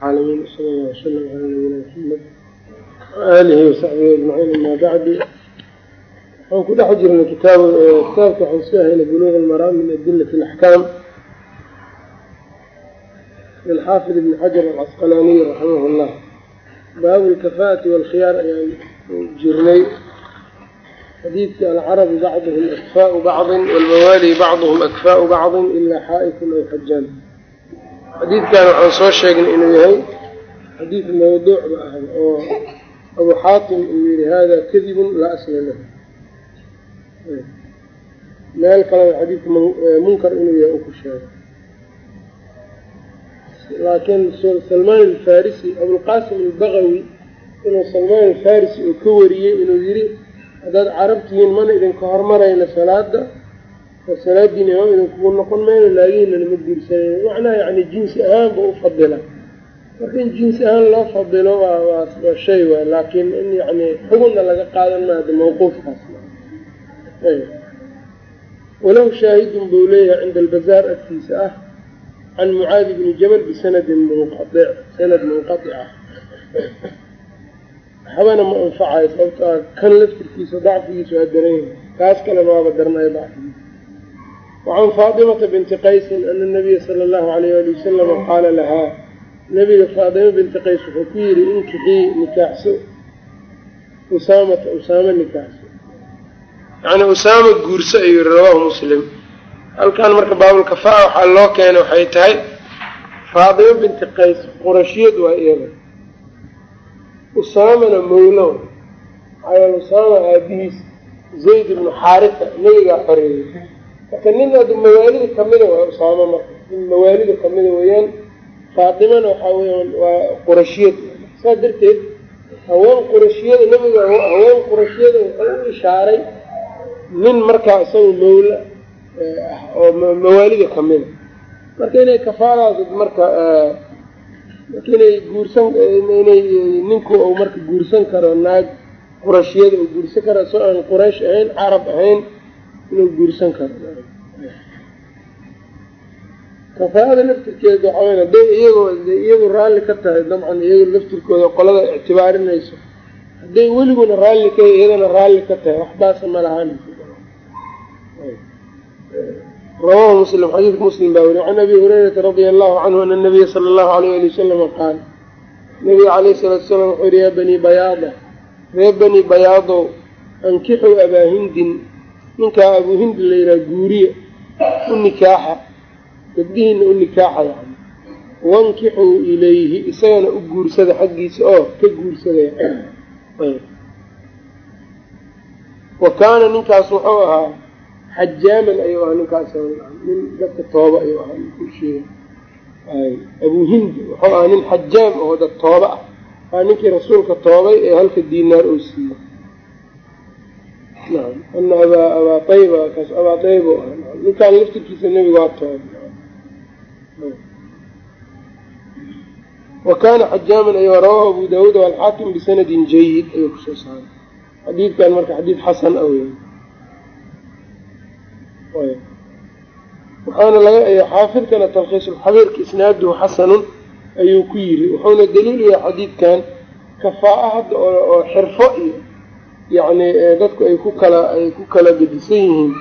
caalamiin sala allah wasalam calaa nabiyina maxamed waalihi wasaxbihi ajmaciin amaa bacdi waxaan ku dhex jirnay kitaab kitaabka waxaan soo haynay buluuq almaraam min adilati alaxkaam lilxaafid ibni xajar alcasqalaaniy raximah llah baabu alkafaa'ati waalkhiyaar ayaan jirnay xadiidkii alcarabu bacduhum akfaau bacdin walmawaali bacduhum akfaau bacdin ilaa xaa'ifun aw xajaan xadiidkan waxaan soo sheegnay inuu yahay xadiid mawduuc ba oo abu xaatim uu yihi hada kadibun laa asla lahu. Meel kalena xadiidka munkar inuu yahay u ku sheegay. Laakiin salmaan alfarisi abulqasim albagawi inuu salmaan alfarisi uu ka wariyey inuu yidhi haddaad carab tihiin mana idinka hormarayna salaada oo salaadiina imaam idinkugu noqon mayno laagiinana ma guursanayno macnaha yani jinsi ahaanba u fadila. Marka in jinsi ahaan loo fadilo waa waa shay waay laakiin in yani xugunna laga qaadan maada mawquufkaas walow shaahidun buu leeyahay cinda albazaar agtiisa ah can mucaadi bni jabal bisanadin munqaic sanad munqaic ah. Waxbana ma anfacayo sababto kan laftirkiisa dacfigiisa waa daran yahay. Kaas kalena waaba daranayo dacfigiisa wacan faatimata binti qaysin ana nabiya sala allahu alayh ali wasalama qaala lahaa nabiga faadimo binti qays wuxuu ku yidhi inkixii nikaaxso usaamata usaamo nikaaxso yani usaama guurso ayuu yihi rawaahu muslim halkan marka baabulkafaa waxaa loo keenay waxay tahay faadimo binti qays qurashiyad waa iyada usaamana mawlow maxaa usaama aabihiis zayd ibnu xaarisa nebigaa xoreeyey marka nin adu mawaalida kamida waa usaamo marka nin mawaalida kamida weeyaan faatimana waxaa weyaan waa qurashiyad saas darteed haween qurashiyada nebiga haween qurashiyada wuxuu u ishaaray nin markaa isaga mawla ah oo mawaalida kamida marka inay kafaadaas marka marka inay guursan inay ninku uu marka guursan karo naag qurashiyada uu guursan karo soo aan quraysh ahayn carab ahayn inuu guursan karo. Kafaada laftirkeeda waxaa weya hadday iyagoo iyadu raalli ka tahay dabcan iyaga laftirkooda qolada ictibaarinayso hadday weliguna raalli ka iyadana raalli ka tahay waxbaasa ma lahaan rawahu muslim xadiidka muslim baa weri can abi hurayrata radia allahu canhu ana nabiya sala allahu alayh ali wasalama qaal nabiga calayhi salaatu salaam wuxuu yihi yaa banii bayaada reer bani bayaadow ankixuu abaa hindin ninkaa abuu hindi la yidhaha guuriya u nikaaxa gabdhihiina u nikaaxa yani wankixuu ilayhi isagana u guursada xaggiisa oo ka guursadaya wa kaana ninkaas wuxuu ahaa xajaaman ayuu ahaa ninkaas nin dadka tooba ayuu ahaa ninkuu abuu hindi wuxuu ahaa nin xajaam oo dad tooba ah. Waa ninkii rasuulka toobay ee halka diinaar oo siiyey ana abaa ayba kaas abaa ayba ahaa ninkaan laftirkiisa nebiga waa tooba wa kaana xajaaman ayuu rawaahu abu daawuud alxaakim bisanadin jayid ayuu ku soo saaray. Xadiidkan marka xadiid xasan a wey waxaana laga xaafidkana talkhiisulxabiirka isnaaduhu xasanun ayuu ku yiri wuxuuna daliil yahay xadiidkan kafaa-a hadda oo xirfo iyo yacni dadku ay ku kala ay ku kala gedisan yihiin.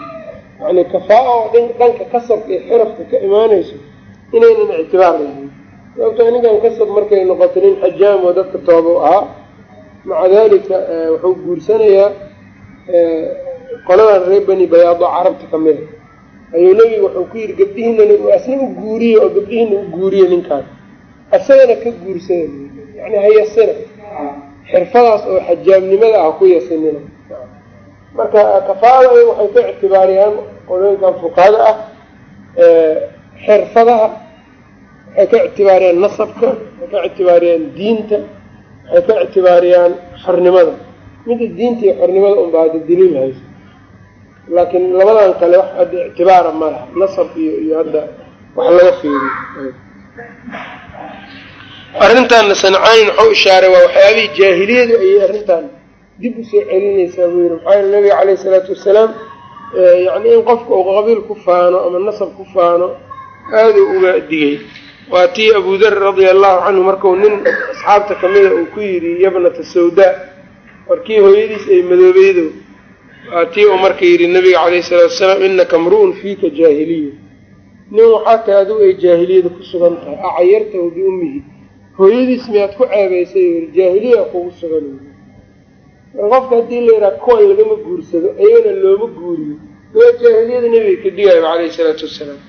Yani kafaa-a dhanka kasabka iyo xirafka ka imaanayso inaynan ictibaar lahayn. Sababtoo ninkan kasab markay noqoto nin xajaam oo dadka tooba ahaa maca dalika wuxuu guursanayaa qoladan reer bani bayaado carabta kamida ayuu nebiga wuxuu ku yidhi gabdhihiinana asna u guuriye oo gabdhihiina u guuriye ninkaan. Isagana ka guursada yani ha yasina xirfadaas oo xajaamnimada ah ku yasinina. Marka kafaada waxay ka ictibaariyaan qolooyinkan fuqahada ah xirfadaha waxay ka ictibaariyaan nasabka waxay ka ictibaariyaan diinta waxay ka ictibaariyaan xornimada. Mida diinta iyo xornimada unba hadda daliil hayso. Laakiin labadan kale wax hadda ictibaara ma laha. Nasab iyo iyo hadda wax laga fiiriyo arrintaanna sancayn waxau ishaaray waa waxyaabihii jaahiliyadu ayay arrintan dib u soo celinaysaa buu yidhi maxaa yele nabiga caleyhi isalaatu wasalaam yacni in qofka uu qabiil ku faano ama nasab ku faano aaduu uga digay. Waa tii abu dar radia allahu canhu markuu nin asxaabta kamida uu ku yidhi yabnata sawdaa warkii hooyadiis ay madoobeydo waa tii uu marka yidhi nabiga calayhi salaatu wasalaam inaka mru'un fiika jaahiliya nin waxaa tahay ay jaahiliyada ku sugan tahay acayartahu biummihi hooyadiis miyaad ku ceebaysay jaahiliya kugu sugan qofka haddii la yidhaha kuwan lagama guursado ayagana looma guuriyo. Waa jaahiliyada nebiga ka dhigayba calayhi salaatu wasalaam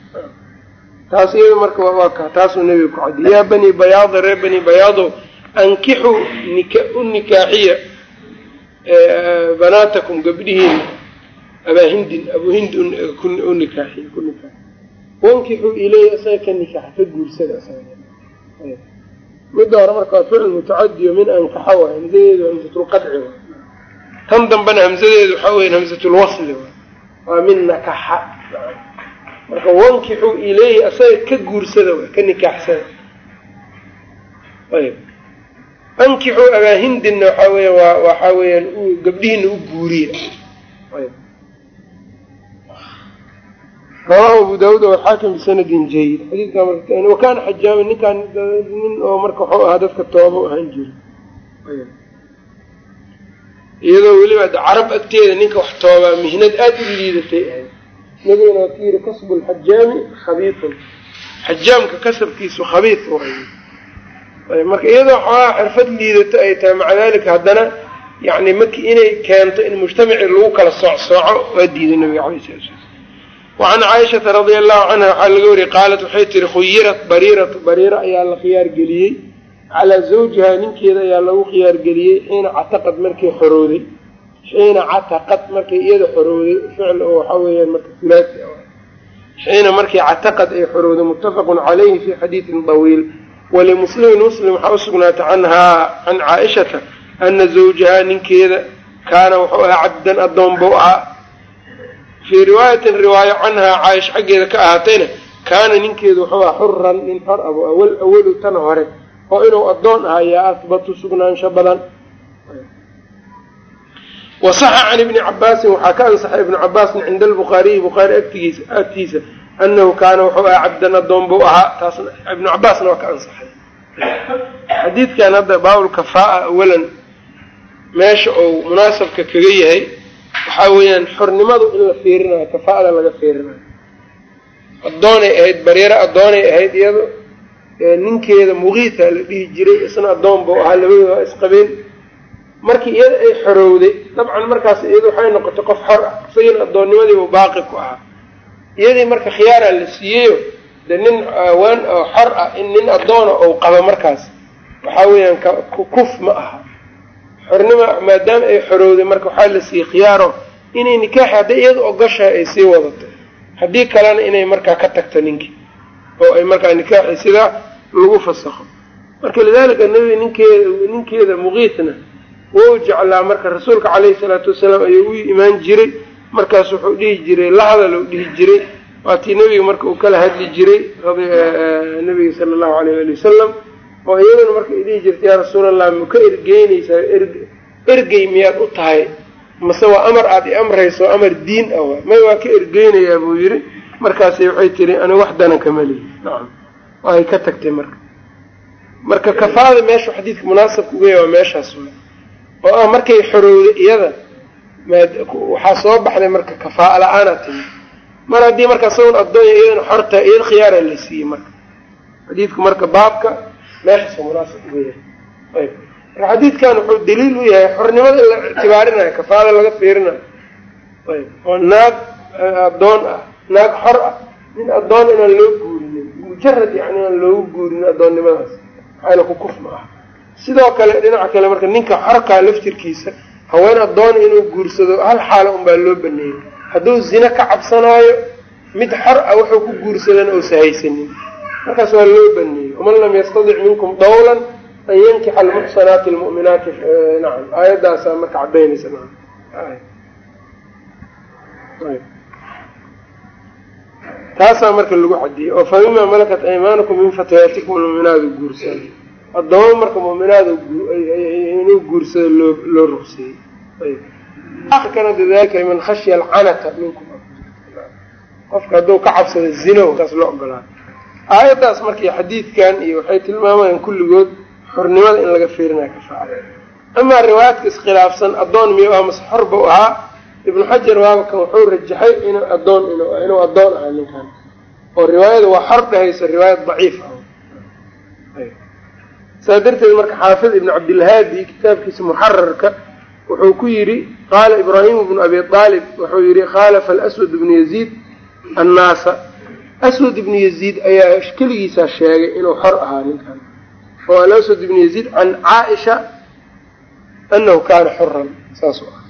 taas iyada marka waa ka taasuu nebiga ku cadiyay yaa bani bayaada reer bani bayaado ankixu nika u nikaaxiya banaatakum gabdhihiina abaa hindin abu hind u nikaaxiy ku nikaaxiy wankixuu ileyh isaga ka nikaaxa ka guursada midda hore marka waa ficil mutacadiyo min ankaxa waay hamsadeedu hamsatulqadci waay. Tan dambena hamsadeedu waxaa weya hamsatulwasli waay. Waa min nakaxa marka wankixuu ileyhi asaga ka guursada waay ka nikaaxsada. Ayb ankixuu abaahindinna waxaa weya waa waxaa weeyaan gabdhihiina u guuriya. Ayb rawahu abu daawuud walxaakim bisanadin jayid xadiidkaa marka wakana xajaama ninkaan nin oo marka waxuu ahaa dadka tooba ahaan jira iyadoo weliba carab agteeda ninka wax toobaa mihnad aada u liidatay. Ahayd nabigana waa ku yidhi kasbu lxajaami khabiitun xajaamka kasabkiisu khabiit waay marka iyadoo xoogaa xirfad liidato ay tahay maca dalika haddana yani maki inay keento in mujtamacii lagu kala soocsooco waa diiday nabiga alay sala slam wacan caaishata radia allahu canha waxaa laga wariyey qaalat waxay tihi khuyirat bariiratu bariira ayaa la khiyaar geliyey calaa zawjihaa ninkeeda ayaa lagu khiyaar geliyey xiina cataqad markay xorooday xiina cataqad markay iyada xorooday ficil oo waxaa weeyaan marka hulaasi xiina markii cataqad ay xorooday muttafaqun calayhi fi xadiidin dawiil walimuslimin muslim waxaa usugnaatay canhaa can caaishata ana zawjahaa ninkeeda kaana wuxuu ahaa cabdan addoon ahaa fii riwaayatin riwaayo canhaa caaisha xaggeeda ka ahaatayna kaana ninkeedu wuxuu ahaa xuran nin xor abu awal awalu tan hore oo inuu addoon ahaa yaa ahbatu sugnaansho badan. Wasaxa can ibni cabaasin waxaa ka ansaxay ibnu cabaasin cinda albukhaariyi bukhaari agtigiisa agtiisa anahu kaana wuxuu ahaa cabdan addoon buu ahaa taasna ibnu cabaasna waa ka ansaxay. Xadiidkan hadda baabulkafaa awalan meesha uu munaasabka kaga yahay waxaa weeyaan xornimadu in la fiirinayo kafaa'ada laga fiirinayo. Addoonay ahayd bareero addoonay ahayd iyado ninkeeda muqiita la dhihi jiray isna addoon buu ahaa labadooda waa isqabeen. Markii iyada ay xorowday dabcan markaas iyada waxay noqotay qof xor ah. Isagana addoonnimadiibu baaqi ku ahaa. Iyadii marka khiyaaraa la siiyeyo de nin waan oo xor ah in nin addoona ou qabo markaas waxaa weeyaan kuf ma aha xornima maadaama ay xorowday marka waxaa la siiyey khiyaaro inay nikaaxi hadday iyada ogoshahay ay sii wadato. Haddii kalena inay markaa ka tagto ninkii oo ay markaa nikaaxi sidaa lagu fasakho. Marka lidaalika nabiga ninkeeda ninkeeda muqiitna wou jeclaa marka rasuulka caleyhi salaatu wasalaam ayuu u imaan jiray. Markaas wuxuu dhihi jiray la hadalou dhihi jiray. Waatii nebiga marka uu kala hadli jiray nabiga sala allahu alayh ali wasalam oo iyaduna marka ay dhihi jirta yaa rasuulallah ka ergeynaysaa ergey miyaad u tahay? Mase waa amar aada i amrayso amar diin ah waa may waa ka ergeynayaa buu yidhi. Markaasay waxay tiri ani wax dana kama lihi nacam. Waay ka tagtay marka. Marka kafaada meesha xadiidka munaasabka uga yahay waa meeshaas wa oo ah markay xorowday iyada waxaa soo baxday marka kafaa la'aana timi. Mar haddii marka isagun addoonya iyadana xorta iyada khiyaara la siiyey marka. Xadiidku marka baabka meeshaasoo munaasab uga yahay ayb. Marka xadiidkan wuxuu daliil u yahay xornimada in la ictibaarinayo kafaada laga fiirinayo. Ayb. Oo naag addoon ah naag xor ah. Nin addoon inaan loo guurinin mujarad yani inaan loogu guurinin addoonnimadaas. Maxaayna ku kuf ma aha sidoo kale dhinaca kale marka ninka xorkaa laftirkiisa haween addoona inuu guursado hal xaalo unbaa loo baneeyey. Hadduu zina ka cabsanaayo mid xor ah wuxuu ku guursadana uusa haysanin markaas waa loo baneeyey waman lam yastadic minkum dawlan an yankixa almuxsanaati almu'minaati nacam aayaddaasaa marka cadaynaysa nacam taasaa marka lagu cadiyey oo fa mima malakat aymaanukum min fatayaatikum almu'minaadu guursada addooma marka mu'minaada inuu guursado loo loo rugseeyey kana dalika liman khashya alcanata minkum qofka hadduu ka cabsado zino taas loo ogolaayo aayaddaas markii xadiidkan iyo waxay tilmaamayaan kulligood xornimada in laga fiirinaya kafaara amaa riwaayaadka iskhilaafsan addoon miyu ah mase xor bau ahaa. Ibnu xajar waabakan wuxuu rajaxay inuu adoon inuu addoon ahaa ninkan. Oo riwaayada waa xor dhahaysa riwaayad daciif ah. Saa darteed marka xaafid ibnu cabdilhaadi kitaabkiisa muxararka wuxuu ku yidhi qaala ibraahimu bnu abi aalib wuxuu yidhi khaalafa alaswad ibnu yaziid annaasa aswad ibnu yaziid ayaa keligiisaa sheegay inuu xor ahaa ninkan. Oo alaswad ibnu yaziid can caaisha anahu kaana xuran saas ah.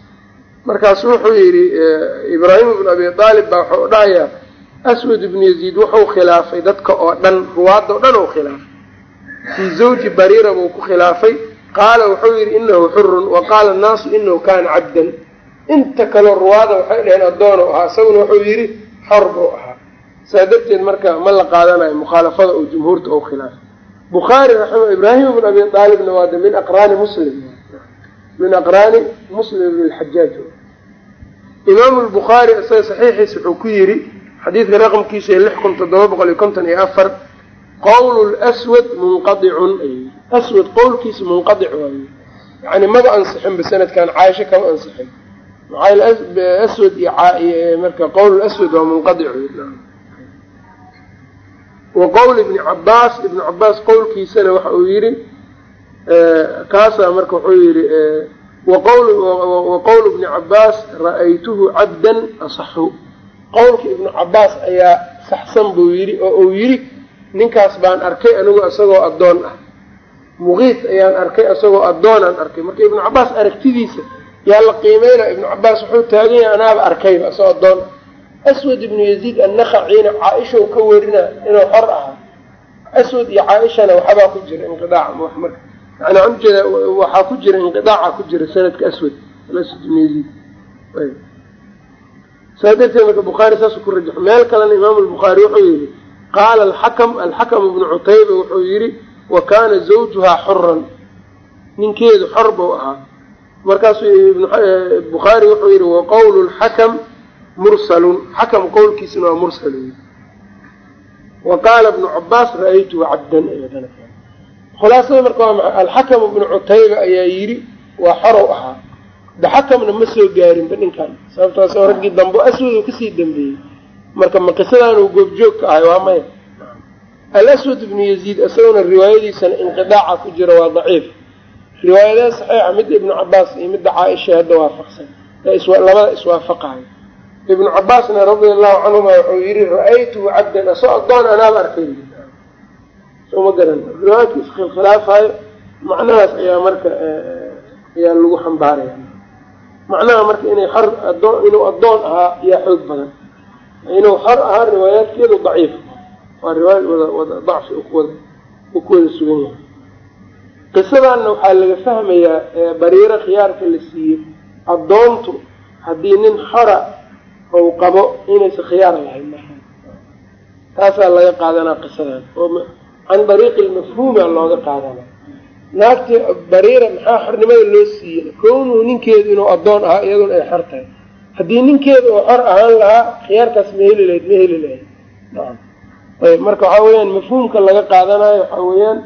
Markaasu wuxuu yidhi ibraahim ibnu abi aalib baa wuxuu dhahayaa aswad ibnu yaziid wuxuu khilaafay dadka oo dhan ruwaadda o dhan ou khilaafay. Fii zawji bariira buu ku khilaafay. Qaala wuxuu yidhi inahu xurun wa qaala annaasu inahu kaana cabdan. Inta kaleo ruwaada waxay dhaheen addoon u ahaa isaguna wuxuu yidhi xor buu ahaa saa darteed marka ma la qaadanayo mukhaalafada oo jumhuurta ou khilaafay bukhaari raxima ibraahim ibn abi aalibna waa de min aqraani muslim. Min aqraani muslim ibn lxajaaj imaamu lbukhaari isaga saxiixiisa wuxuu ku yidhi xadiidka raqamkiisa lix kun toddoba boqol iyo konton iyo afar qowlu lswad munqadicun aswad qowlkiisa munqadic waaye yani maba ansixinba sanadkan caaisho kama ansixin. Maxaa aswad iyo marka qowl aswad waa munqadic wa qowl ibni cabaas ibnu cabaas qowlkiisana waxa uu yidhi kaasaa marka wuxuu yidhi wa qowl ibni cabaas ra'aytuhu cabdan asaxu qowlka ibnu cabaas ayaa saxsan buu yidhi oo uu yidhi ninkaas baan arkay anigu isagoo addoon ah. Muqiis ayaan arkay isagoo addoonaan arkay. Marka ibnu cabaas aragtidiisa yaa la qiimeynaya ibnu cabaas wuxuu taagan yahay anaaba arkayba isagoo addoon ah aswad ibnu yaziid annakhaciina caaisha ka werina inuu xor ahaa. Aswad iyo caaishana waxbaa ku jira inqidaac marka yani waxaan ujeeda waxaa ku jira inqidaaca ku jira sanadka aswad aswad ibnu yaziid saa darteed marka bukhaari saasuu ku rajaxo meel kalena imaamu lbukhaari wuxuu yihi qaala alxakam alxakam ibnu cutayba wuxuu yidhi wa kaana zawjuhaa xoran ninkeedu xor buu ahaa. Markaasuu bukhaari wuxuu yidhi wa qowlu lxakam mursalun xakam qowlkiisuna waa mursal wa qaala ibnu cabaas ra'aytuhu cabdan khulaasada marka waa maxay? Alxakam ibnu cutayba ayaa yidhi waa xorow ahaa. De xakamna ma soo gaarinba ninkan. Sababtaas oo raggii dambe aswad ka sii dambeeyey. Marka ma qisadaanuu goobjoog ka ahay waa maya. Alaswad ibnu yaziid isaguna riwaayadiisana inqidaaca ku jira waa daciif. Riwaayadaha saxiixa midda ibnu cabaas iyo midda caaisha hadda waafaqsan. Labada iswaafaqayo ibnu cabaasna radia allahu canhuma wuxuu yihi ra'aytuhu cabdan asoo addoon anaaba arkay. Soo ma garan. Riwaayadka iskhilaafaayo macnahaas ayaa marka ayaa lagu xambaaraya. Macnaha marka inay xor adoon inuu addoon ahaa yaa xoog badan. Inuu xor ahaa riwaayaadkeedu daciif waa riwaayad wada wada dacfi wada u ku wada sugan yahay. Qisadaanna waxaa laga fahmayaa bariiro khiyaarka la siiyey. Addoontu haddii nin xora ou qabo inaysa khiyaar lahayn taasaa laga qaadanaa qisadan. Oo can dariiqi lmafhuuma looga qaadanaa. Naagti bariira maxaa xornimada loo siiyey? Kownuhu ninkeedu inuu addoon ahaa iyaduna ay xor tahay. Haddii ninkeeda oo xor ahaan lahaa khiyaarkaas ma heli lahayd ma heli lahayd. Ayb marka waxaa weyaan mafhuumka laga qaadanayo waxaa weeyaan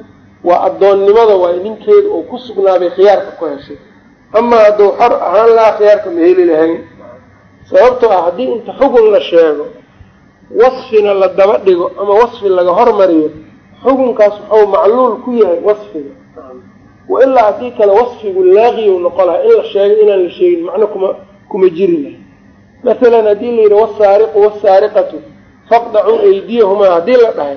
waa addoonnimada waay ninkeeda oo ku sugnaaday khiyaarka ku heshay. Amaa hadduu xor ahaan lahaa khiyaarka ma heli lahayn sababtoo ah haddii inta xugun la sheego wasfina la daba dhigo ama wasfi laga hormariyo xukunkaas wuxuu macluul ku yahay wasfiga. Wa ilaa haddii kale wasfigu laaqiyu noqon laha in la sheegay inaan la sheegin macno kuma kuma jiri lahay masalan haddii la yidhi wasaariqu wasaariqatu faqdacuu aydiyahumaa haddii la dhahay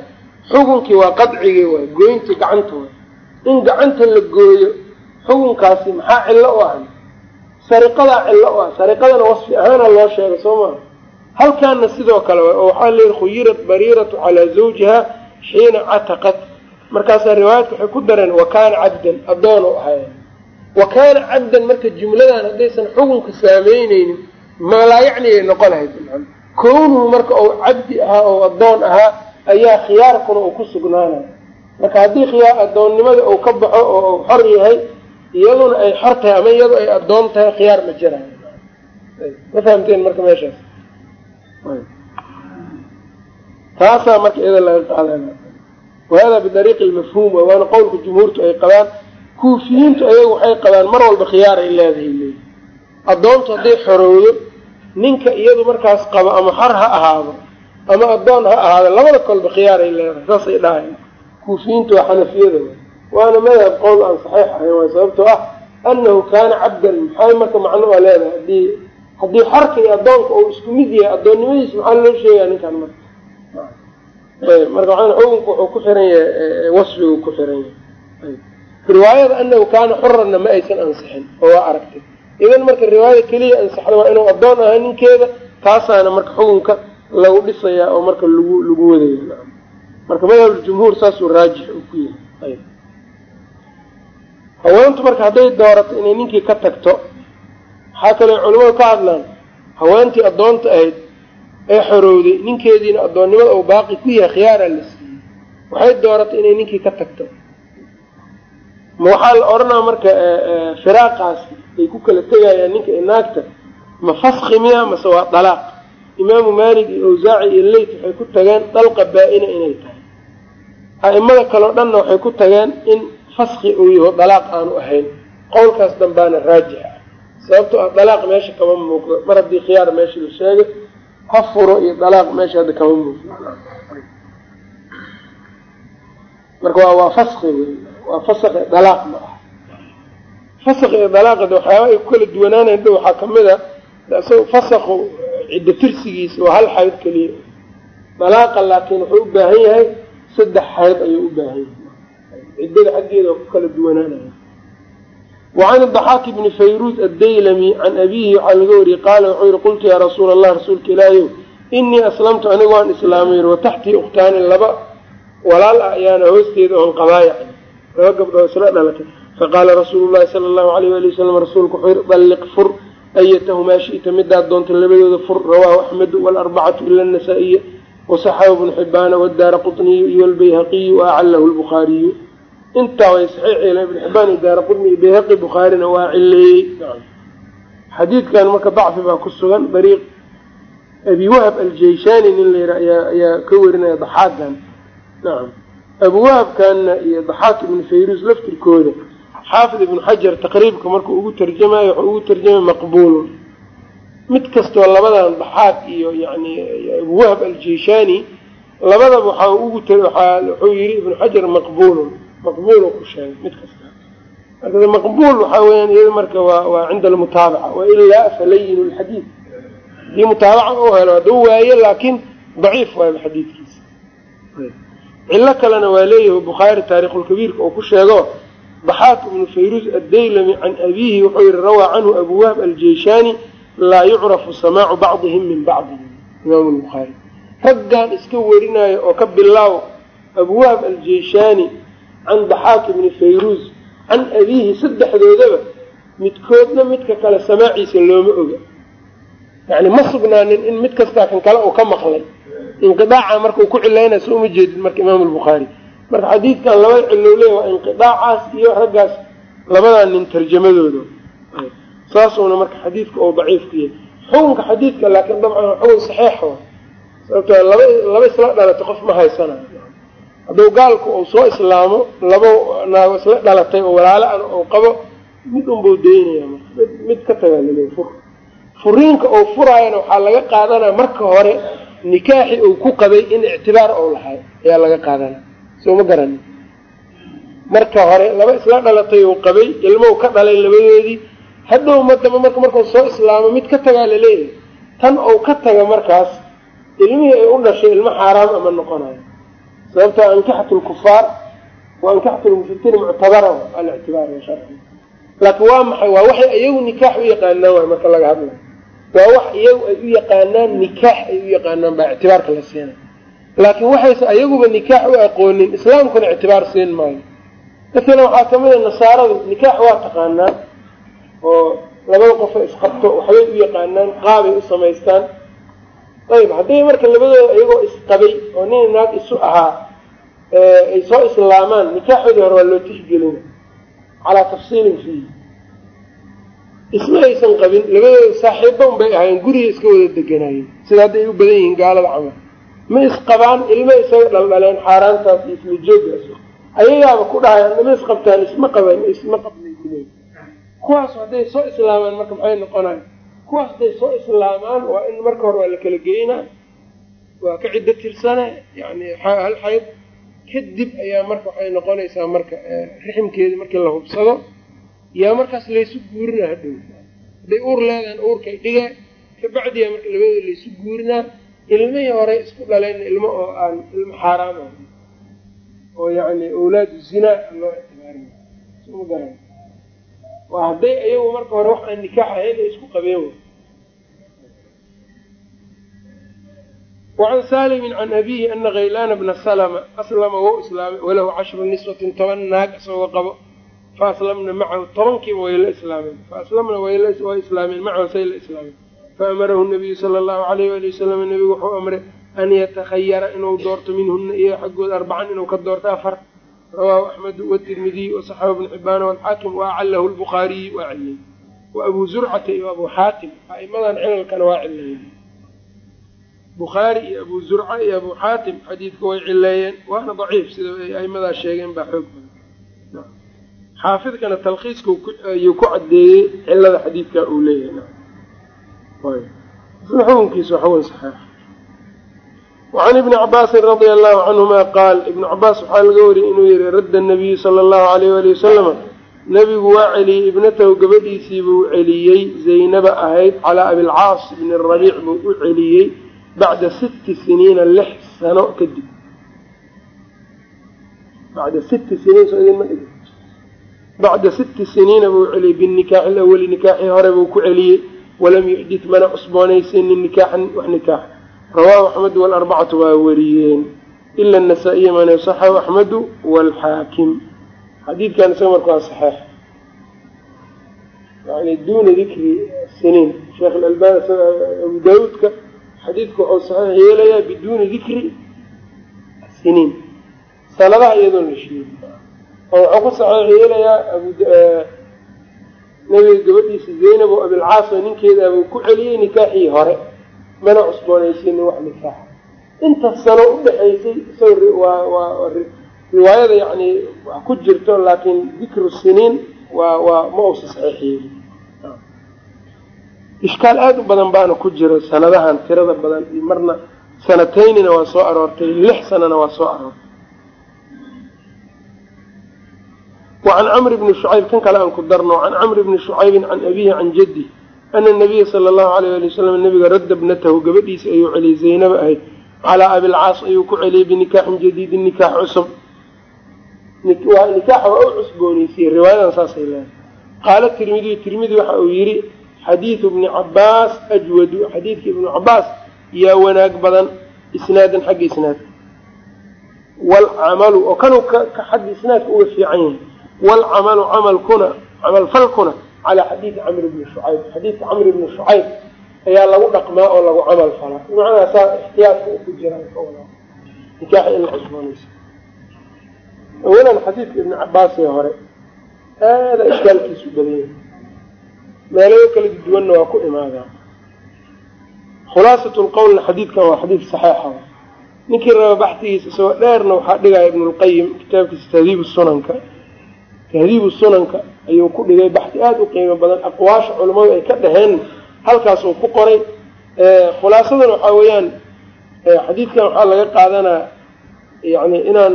xukunkii waa qadcigii waay gooyntii gacanta waay in gacanta la gooyo xukunkaasi maxaa cillo u ahay sariqadaa cillo u ah sariqadana wasfi ahaana loo sheegay soo maha halkaana sidoo kale oo waxaa layihi khuyirat bariiratu calaa zawjiha xiina cataqat. Markaasaa riwaayadka waxay ku dareen wa kaana cabdan addoon u ahay wa kaana cabdan marka jumladan haddaysan xukunka saameyneynin maalaa yacniyay noqon lahayd kownuhu marka uu cabdi ahaa oo addoon ahaa ayaa khiyaarkuna uu ku sugnaanayo marka haddii khiyaar addoonnimada uu ka baxo oo xor yahay iyaduna ay xor tahay ama iyadu ay addoon tahay khiyaar ma jiraayo ma fahamteen marka meeshaas? Taasaa marka iyada wahada bidariiqi lmafhuum waana qowlka jumhuurtu ay qabaan. Kuufiyiintu ayagu waxay qabaan mar walba khiyaar ay leedahay leey addoontu hadday xorowdo ninka iyadu markaas qabo ama xar ha ahaado ama addoon ha ahaado labada kolba khiyaar ay leedahay saasay dhahay kuufiyiintu waa xanafiyada waana madhab qowl aan saxiix ahayn waay sababtoo ah anahu kaana cabdan maxay marka macno aa leedahay? Hadii haddii xarka iyo addoonka uu isku mid yahay addoonnimadiisa maxaa loo sheegaa ninkan marka? Ayb marka waxaan xukunka wuxuu ku xiran yahay wasfigu ku xiran yahay. Riwaayada anahu kaana xuranna ma aysan ansixin oo waa aragtay. Idan marka riwaayada keliya ansaxda waa inuu addoon ahaa ninkeeda taasaana marka xukunka lagu dhisayaa oo marka lagu lagu wadaya marka madhabuljumhuur saasuu raajix uu ku yahay haweentu marka hadday doorato inay ninkii ka tagto waxaa kale culimadu ka hadlaan haweentii addoonta ahayd ee xorowday ninkeediina addoonnimada uu baaqi ku yahay khiyaaraa la siiyey waxay dooratay inay ninkii ka tagto. Ma waxaa la odhanaa marka firaaqaasi ay ku kala tegayaan ninka i naagta ma faski miya mase waa dalaaq. Imaamu maalik iyo awsaaci iyo leyt waxay ku tageen dalqa baa-ina inay tahay. A'imada kaleo dhanna waxay ku tageen in faski uu dalaaq aanu ahayn qowlkaas dambaana raajix ah. Sababtoo ah dalaaq meesha kama muuqdo mar haddii khiyaar meesha la sheegay ha furo iyo dalaaq meesha hadda kama muuqdo marka waa faski wey waa fasakh dalaaq ma ah fasakh iyo dalaaqada waxyaaba ay ku kala duwanaanayn da waxaa ka mid a isaga fasakhu ciddo tirsigiisa waa hal xayd keliya. Dalaaqa laakiin wuxuu u baahan yahay saddex xayd ayuu u baahan yahay ciddada xaggeeda waa ku kala duwanaanaya. Wacan daxaaki bni fayruus addaylami can abiihi waxaa laga wariyey qaala wuxuu yihi qultu yaa rasuula allah rasuulka ilaahiyow inii aslamtu anigu waan islaamay wa taxtii ukhtaani laba walaal ah ayaana hoosteeda oon qabaayacan laba gabdhood isla dhalatay. Faqaala rasuulu llahi sala allahu alayh wali wasalam rasuulku wuxuu yihi dalliq fur ayatahumaa shi'ta midaad doonta labadooda fur rawaahu axmedu walarbacatu ila annasaa-iya bnu xibaana wadaara qutniyu iyo albayhaqiyu waacalahu lbukhaariyu intaa way saxiix yeeleen ibn xibaan iyo daara qutni iyo bayhaqi bukhaarina waa cileeyey xadiidkan marka dacfi baa ku sugan dariiq abi wahab aljeyshaani nin la yidha ayaa ayaa ka warinaya daxaakan nacam. Abu wahabkanna iyo daxaak ibnu fayruus laftirkooda xaafid ibnu xajar taqriibka markuu ugu tarjamayo wuxuu ugu tarjamay maqbuulun mid kastoo labadan daxaak iyo yani abu wahab labadaba waxaa ugu waxaa wuxuu yihi ibnu xajar maqbuulun maqbuul ku sheegay mid kasta. Marka maqbuul waxaa weyaan iyada marka waa waa cinda almutaabaca wailaa falayinu lxadiid haddii mutaabaca u helo hadduu waaye laakiin daciif waayba xadiidkiisa cilo kalena waa leeyahay bukhaari taarikhulkabiirka uu ku sheego daxaak ibnu fayruus addaylami can abiihi wuxuu yihi rawaa canhu abu wahb aljeyshaani laa yucrafu samaacu bacdihim min bacdihim. Imaamu lbukhaari raggan iska warinaayo oo ka bilaaw abu wahb aljeyshaani can daxaak ibni fayruus can abiihi saddexdoodaba midkoodna midka kale samaaciisa looma oga. Yani ma sugnaanin in mid kastaa kan kale uu ka maqlay. Inqiaaca marka uu ku cilaynaya so uma jeedin marka imaam lbukhaari marka xadiidkan laba cilou leeya waa inqiaacaas iyo raggaas labadaa nin tarjamadooda. Saasuuna marka xadiidka oo daciif ku yahay. Xukunka xadiidka laakiin dabcan xukun saxeixa sababto laba laba isla dhalatay qof ma haysanayo hadduu gaalku uu soo islaamo laba naago isla dhalatay oo walaalo an uu qabo mid unbau daynaya mid mid ka tagaa laleeya fur. Furiinka uu furaayana waxaa laga qaadanaya marka hore nikaaxi uu ku qabay in ictibaar ou lahay ayaa laga qaadanaya soo ma garanin marka hore laba isla dhalatay uu qabay ilmow ka dhalay labadoodii. Hadhow madaba marka markuu soo islaamo mid ka tagaa la leeyahay tan ou ka taga markaas ilmihii ay u dhashay ilmo xaaraam ama noqonayo sababtoo ankixatu lkufaar wa ankixatu lmushrikiina muctabara alictibaar sharci. Laakiin waa maxay? Waa waxay iyagu nikaax u yaqaanaan waay marka laga hadlayo. Waa wax iyagu ay u yaqaanaan nikaax ay u yaqaanaan baa ictibaarka la siinay laakiin waxayse ayaguba nikaax u aqoonin islaamkuna ictibaar siin maayo. Masalan waxaa ka mid a nasaaradu nikaax waa taqaanaa oo labada qofa isqabto waxbay u yaqaanaan qaabay u samaystaan ayib hadday marka labadooda iyagoo isqabay oo nin naag isu ahaa ay soo islaamaan nikaaxoodii hore waa loo tixgelina calaa tafsiilin fiihi isma aysan qabin labadooda saaxiiba un bay ahaayeen guriga iska wada deganaayeen. Sida hadda ay u badan yihiin gaalada camal. Ma isqabaan ilma isaga dhaldhaleen xaaraantaas iyo isla jooggaas ayagaaba ku dhahay nama isqabtaan isma qaban isma qabnay kuleey kuwaas hadday soo islaamaan marka maxay noqonayo kuwaas hadday soo islaamaan waa in marka hore waa la kala geynaa waa ka ciddo tirsane yani hal xayd kadib ayaa marka waxay noqonaysaa marka riximkeedii markii la hubsado yaa markaas laysu guurinaa hadhow. Hadday uur leedahan uurkay dhigee kabacdiyaa marka labadooda laysu guurinaa ilmihii hore isku dhaleen ilmo oo aan ilmo xaaraam ah oo yani awlaadu zinaa loo garan waa hadday ayagu marka hore wax aan nikaax ahayn ay isku qabeen wacan salimin can abihi ana kaylaana bna salma aslama wou islaamay walahu cashru niswatin toban naag isagoo qabo. Fa aslamna macahu tobankiiba way la islaameen. Faaslamna waa islaameen macahu say la islaameen. Faamarahu nabiyu sala allahu alayh wali wasalam nabigu wuxuu amray an yatakhayara inuu doorto minhuna iyo xaggooda arbacan inuu ka doorto afar rawaahu axmedu watirmidiy wasaxabu bnu xibaana walxaakim waacalahu lbukhaariyi waa ciliyey wa abuu zurcata iyo abuu xaatim a'imadan cilalkana waa cileeyeen bukhaari iyo abuu zurca iyo abuu xaatim xadiidka way cileeyeen waana daciif sida ay aimadaas sheegeen baa xoog badan xaafidkana talkhiiska ayuu ku cadeeyey cilada xadiidka uu leeyahay xukunkiisa waxawy saxeix wacan ibni cabaasin radia allahu canhuma qaal ibnu cabaas waxaa laga wariyey inuu yihi radda nabiyu sala allahu alayh wali wasalama nebigu waa celiyey ibnatahu gabadhiisii buu celiyey zaynaba ahayd calaa abilcaas ibni rabiic buu u celiyey bacda sitti siniina lix sano kadib bacda sitti siniin soo idinma dhigi bacda sitti siniina buu celiyey binikaaxi lawali nikaaxii hore buu ku celiyey walam yuxdit mana cusboonaysanin nikaaxan wax nikaax rawaahu axmedu walarbacatu waa wariyeen. Ila anasa-iya man saxahu axmedu waalxaakim xadiidkan isaga marka waa saxeix yani duuna dikri siniin. Sheekh alalbani abu daawuudka xadiidku wuxuu saxiix yeelayaa biduuni dikri siniin. Sanadaha iyadoon la sheegi oo wuxuu ku saxiix yeelayaa nabiga gabadhiisa zaynab oo abilcaas oo ninkeedaabuu ku celiyey nikaaxii hore mana cusboonaysiinin wax nikaax inta sano udhexaysay isaga waa waa riwaayada yani wax ku jirto laakiin dikru siniin waa waa ma uusa saxiixyeeli ishkaal aada u badan baana ku jiro sanadahan tirada badan iyo marna sanataynina waa soo aroortay lix sanana waa soo aroortay. Wacan camri bni shucayb kan kale aan ku darno can camri bni shucaybin can abihi can jaddi ana nabiya sala allahu alayh ali wasalam nabiga radda bnatahu gabadhiisa ayuu celiyey zaynaba ahayd calaa abilcaas ayuu ku celiyey binikaaxin jadiidin nikaax cusub nikaaxa waa u cusbooneysiye riwaayadan saasay leedahay qaala tirmidiyu tirmidi waxa uu yidhi xadiidu bni cabaas ajwadu xadiidka ibnu cabaas yaa wanaag badan isnaadan xagga isnaadka waalcamalu oo kanuu xagga isnaadka uga fiican yahay waalcamalu camalkuna camalfalkuna calaa xadiidi camr bni shucayb xadiidka camr bni shucayb ayaa lagu dhaqmaa oo lagu camal falaa bimacnaa saa ixtiyaadka u ku jira nikaaxa in la cusboonaysa awalan xadiidka ibni cabaas ee hore aada ishkaalkiisu badanya meelayo kala duwanna waa ku imaadaa. Khulaasat lqowlna xadiidkan waa xadiid saxeixa ninkii raba baxtigiisa isagoo dheerna waxaa dhigaya ibnulqayim kitaabkiisa tahdiibu sunanka tahdiibu sunanka ayuu ku dhigay. Baxti aada u qiimo badan. Aqwaasha culammadu ay ka dhaheen halkaasuu ku qoray. Khulaasadana waxaa weeyaan xadiidkan waxaa laga qaadanaa yani inaan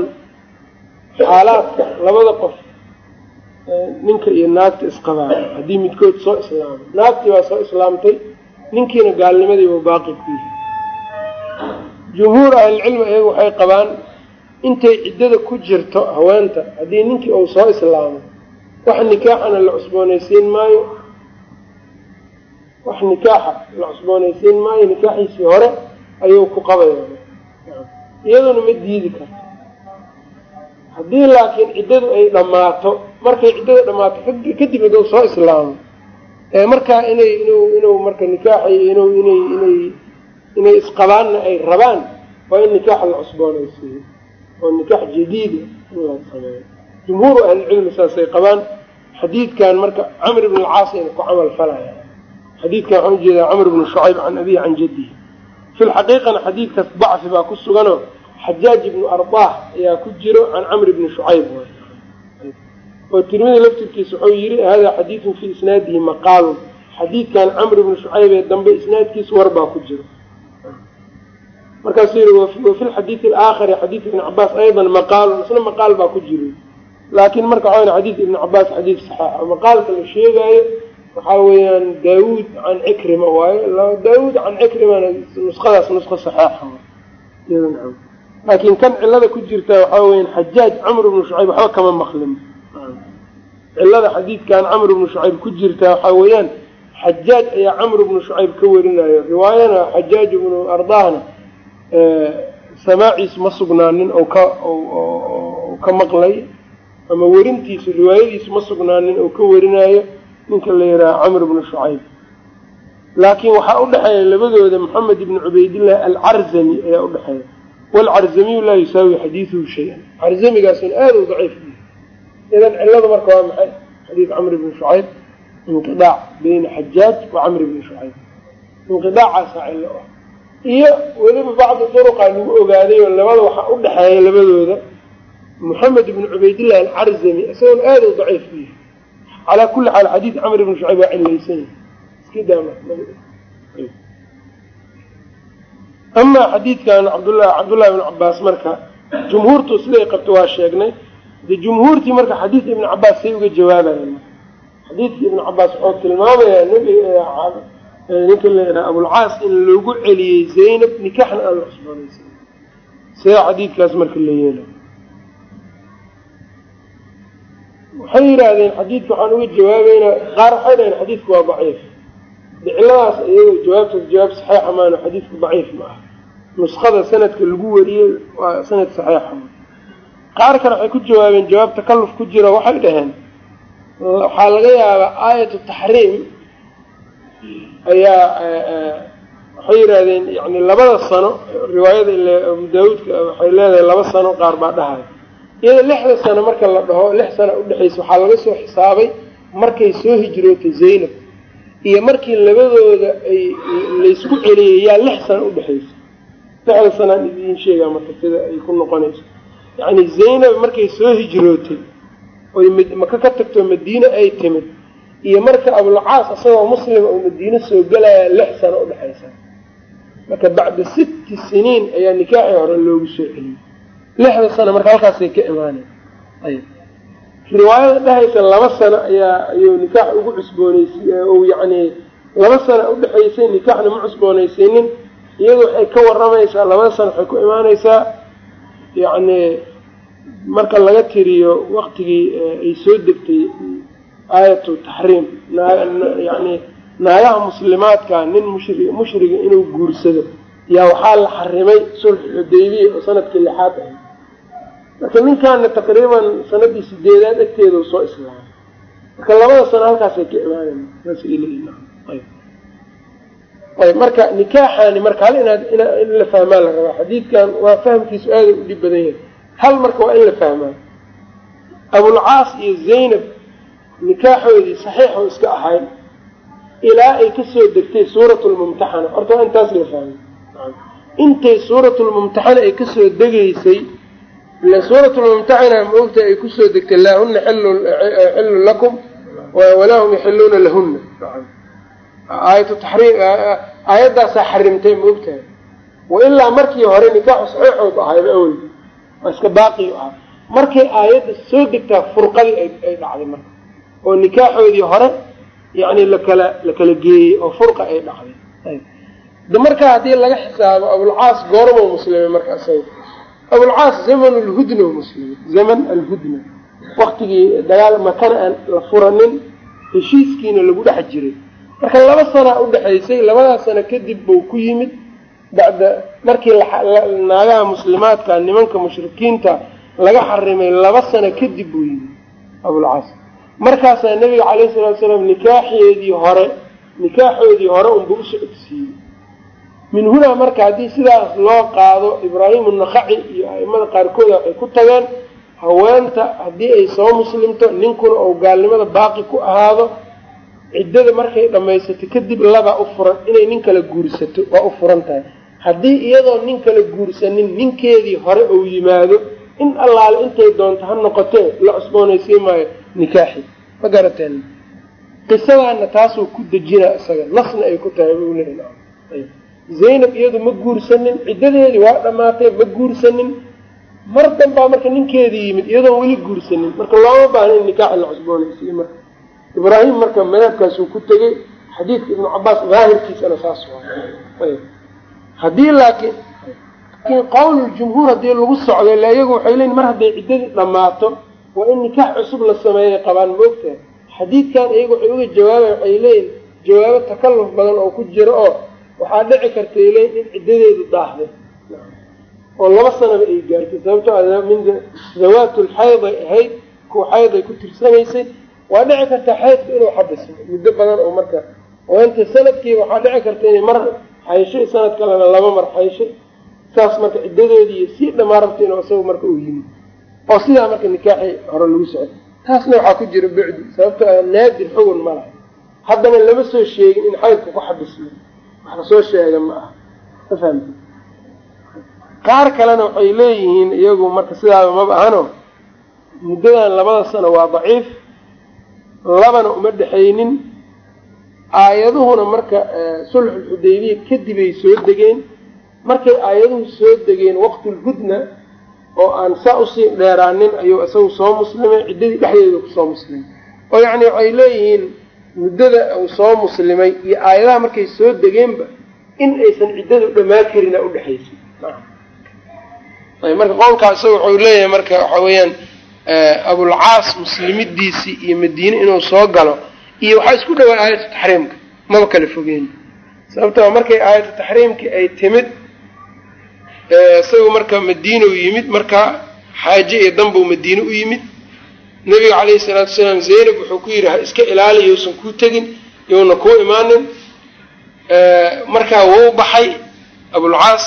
xaalaadka labada qof ninka iyo naagta isqabaa haddii midkood soo islaamay naagtii baa soo islaamtay. Ninkiina gaalnimadiiba baaqi ku yihi jumhuur ahlilcilmi iyagu waxay qabaan intay ciddada ku jirto haweenta haddii ninkii uu soo islaamay wax nikaaxana la cusboonaysiin maayo. Wax nikaaxa la cusboonaysiin maayo nikaaxiisii hore ayuu ku qabaya iyaduna ma diidi karto. Haddii laakiin ciddadu ay dhammaato markay ciddada dhammaato kadib haduu soo islaamo ee markaa inay inuu inuu marka nikaaxay inuu inay inay inay isqabaanna ay rabaan waa in nikaaxa la cusboonaysiiyo oo nikaax jadiida in sameeyo jumhuuru ahlicilmi saasay qabaan. Xadiidkan marka camr ibn alcaas ayna ku camal falaya xadiidkan waxaan u jeedaa camr ibnu shucayb can abihi can jaddihi. Fi lxaqiiqana xadiidkaas dacfi baa ku suganoo xajaaj ibnu ardaah ayaa ku jiro can camri bni shucayb oo tirmidi laftirkiisa wuxuu yihi hada xadiidun fii isnaadihi maqaalun. Xadiidkan camri bni shucayb ee dambe isnaadkiisa war baa ku jiro markaasuu yihi wafi lxadiidi alaakhari xadiid ibni cabaas aydan maqaalun isna maqaal baa ku jiro laakiin marka waxaa xadiid ibni cabaas xadiid saxeixa maqaalka la sheegaayo waxaa weeyaan daawuud can cikrima waayo daawuud can cikrimana nusqadaas nusqo saxeixa laakiin kan cilada ku jirta waxaa weyan xajaaj camr bnu shucayb waxba kama maqlin. Cilada xadiidkan camr bnu shucayb ku jirta waxaa weeyaan xajaaj ayaa camr bnu shucayb ka warinayo riwaayana xajaaj bnu ardaahna samaaciis ma sugnaanin oo ka ka maqlay ama werintiisu riwaayadiisu ma sugnaanin oo ka warinayo ninka la yidhaha camr bnu shucayb. Laakiin waxaa udhexeeya labadooda moxamed ibni cubaydillah alcarzami ayaa udhexeeya wlcarzamiyu laa yusaawi xadiiduhu shay-an. Carzamigaasuna aada u daciif idan cilada marka waa maxay? Xadiid camr bni shucayb inqidaac bayna xajaaj wa camr bni shucayb. Inqidaacaasaa cilo ah iyo weliba bacdi duruqa lagu ogaaday oo labada waxaa udhexeeya labadooda moxamed ibni cubaydillah alcarzami isagona aada u daciif u yahay. Calaa kuli xaal xadiid camr bni shucayb waa cilaysan yahay amaa xadiidkan cabdullah cabdullahi ibnu cabaas marka jumhuurtu siday qabto waa sheegnay de jumhuurtii marka xadiid ibnu cabaas say uga jawaabayan xadiidka ibnu cabaas wuxuu tilmaamayaa ninka la yidhaha abulcaas in loogu celiyey zaynab nikaxna aan la cusboonaysan sidaa xadiidkaas marka la yeelay waxay yidhaahdeen xadiidka waxaan uga jawaabeynaa qaar waxay dhaheen xadiidku waa daciif. Ciladaas iyado jawaabtaas jawaab saxeixa maano xadiidku daciif ma ah nuskhada sanadka lagu wariyey waa sanad saxeixa qaar kale waxay ku jawaabeen jawaab takalluf ku jiro waxay dhaheen waxaa laga yaabaa aayatu taxriim ayaa waxay yidhaahdeen yani labada sano riwaayada ile daawuudka waxay leedahay laba sano qaar baa dhahay. Iyada lixda sano marka la dhaho lix sano udhexaysa waxaa laga soo xisaabay markay soo hijrootay zaynab. Iyo markii labadooda ay laysku celiyay yaa lix sano udhexaysa lixda sanaan idiin sheegaa marka sida ay ku noqonayso. Yacni zaynab markay soo hijrootay oy maka ka tagto madiine ay timid iyo marka abulcaas isagoo muslima oo madiine soo gelaya lix sano udhexaysa marka bacda sitti siniin ayaa nikaaxii hore loogu soo celiyey. Lixda sano marka halkaasay ka imaaneen. Ayb riwaayada dhahaysa laba sano ayaa ayuu nikaax ugu cusboonaysay yacni laba sano udhexaysay nikaaxna ma cusboonaysiinin iyadu waxay ka waramaysaa labada sano waxay ku imaanaysaa yacni marka laga tiriyo waqtigii ay soo degtay aayatu taxriim yani naagaha muslimaadka nin mushri mushriga inuu guursado yaa waxaa la xarimay sulxu xudaybiya oo sannadkii lixaad ahay marka ninkaana taqriiban sanadii sideedaad agteeda soo islaamay marka labada sano halkaasay ka imaanayb ayb marka nikaaxaani marka hal inaad in la fahmaa la rabaa xadiidkan waa fahamkiisu aada u dhib badan yahay hal marka waa in la fahmaa abulcaas iyo zaynab nikaaxoodii saxiixu iska ahayn ilaa ay ka soo degtay suurat lmumtaxana horta waa intaas la fahmay. Intay suuratulmumtaxana ay ka soo degaysay ila suuratulmumtaxana maogta ay ku soo degtay laa huna xillu lakum walaa hum yaxiluuna lahuna aayaddaasaa xarimtay maogtahay. Wailaa markii hore nikaaxu saxiixoodu ahayba awel waa iska baaqi ahaa. Markay aayadda soo degtaa furqadii ay dhacday marka oo nikaaxoodii hore yani lakala la kala geeyey oo furqa ay dhacday. De markaa haddii laga xisaabo abulcaas goormo muslimay marka isaga abulcaas zaman lhudna muslimay zaman alhudna waktigii dagaal makana aan la furanin heshiiskiina lagu dhex jiray. Marka laba sana udhexaysay labadaas sano kadib buu ku yimid. Bacda markii naagaha muslimaadka nimanka mushrikiinta laga xarimay laba sano kadib buu yimid abulcaas markaasaa nabiga calayhi salatu salaam nikaaxeedii hore nikaaxoodii hore unba u socodsiiyey min hunaa marka haddii sidaas loo qaado ibraahimu nakaci iyo aimada qaarkooda waxay ku tageen haweenta haddii ay soo muslimto ninkuna ou gaalnimada baaqi ku ahaado ciddada markay dhammaysato kadib labaa u furan inay nin kala guursato waa u furan tahay. Haddii iyadoo nin kala guursanin ninkeedii hore uu yimaado in allaale intay doonto ha noqotee la cusboonaysiin maayo nikaaxi. Ma garateen qisadaana taasuu ku dejinaa isaga. Nasna ay ku tahay buu leeyahy zaynab iyadu ma guursanin ciddadeedii waa dhammaatay ma guursanin. Mar danbaa marka ninkeedii yimid iyadoon weli guursanin. Marka looma baahna in nikaaxa la cusboonaysiiyo marka. Ibraahim marka madhabkaasuu ku tegey. Xadiidka ibnu cabaas daahirkiisana saas waay haddii laakiin laakiin qowluljumhuur haddii lagu socdo ila iyagu waxay leeyiin mar hadday ciddadii dhammaato waa in nikaax cusub la sameeyay qabaan moogtahay xadiidkan iyagu waxay uga jawaabay waxay leeyihiin jawaabo takalluf badan oo ku jiro oo waxaa dhici kartay leeyiin in ciddadeedu daahday. Oo laba sanaba ay gaartay sababtoo min zawaatulxayd ay ahayd kuwa xayd ay ku tirsanaysay waa dhici karta xaydku inuu xabismo muddo badan oo marka. Oo inta sanadkiiba waxaa dhici karta inay mar xayshay sanad kalena laba mar xayshay saas marka ciddadoodii sii dhamaa rabta inuu isaga marka uu yimid oo sidaa marka nikaaxii hore lagu socdo. Taasna waxaa ku jira bucdi sababtoo ah naadir xugun ma laha. Haddana lama soo sheegin in xaydku ku xabismo wax la soo sheega ma aha. Ma fahamti qaar kalena waxay leeyihiin iyagu marka sidaaba maba ahano muddadan labada sano waa daciif labana uma dhexaynin. Aayaduhuna marka sulxulxudaybiya kadibay soo degeen. Markay aayaduhu soo degeen waqtulhudna oo aan saa u sii dheeraanin ayuu isagu soo muslimay ciddadii dhexdeeda ku soo muslimay. oo yacni waxay leeyihiin muddada uu soo muslimay iyo aayadaha markay soo degeenba in aysan ciddadu dhammaan karina udhexaysay marka qowlkaa isaga wuxuu leeyahay marka waxa weeyaan abulcaas muslimidiisii iyo madiine inuu soo galo iyo waxaa isku dhawaa aayatu taxriimka maba kala fogeen sababtoo markay aayatu taxriimkii ay timid isagu marka madiinow yimid markaa xaaje iyo danbuu madiine u yimid nabiga calayhi salaatu wasalaam zaynab wuxuu ku yidhi ha iska ilaali yousan kuu tegin youna kuu imaanin. Markaa wuu baxay abulcaas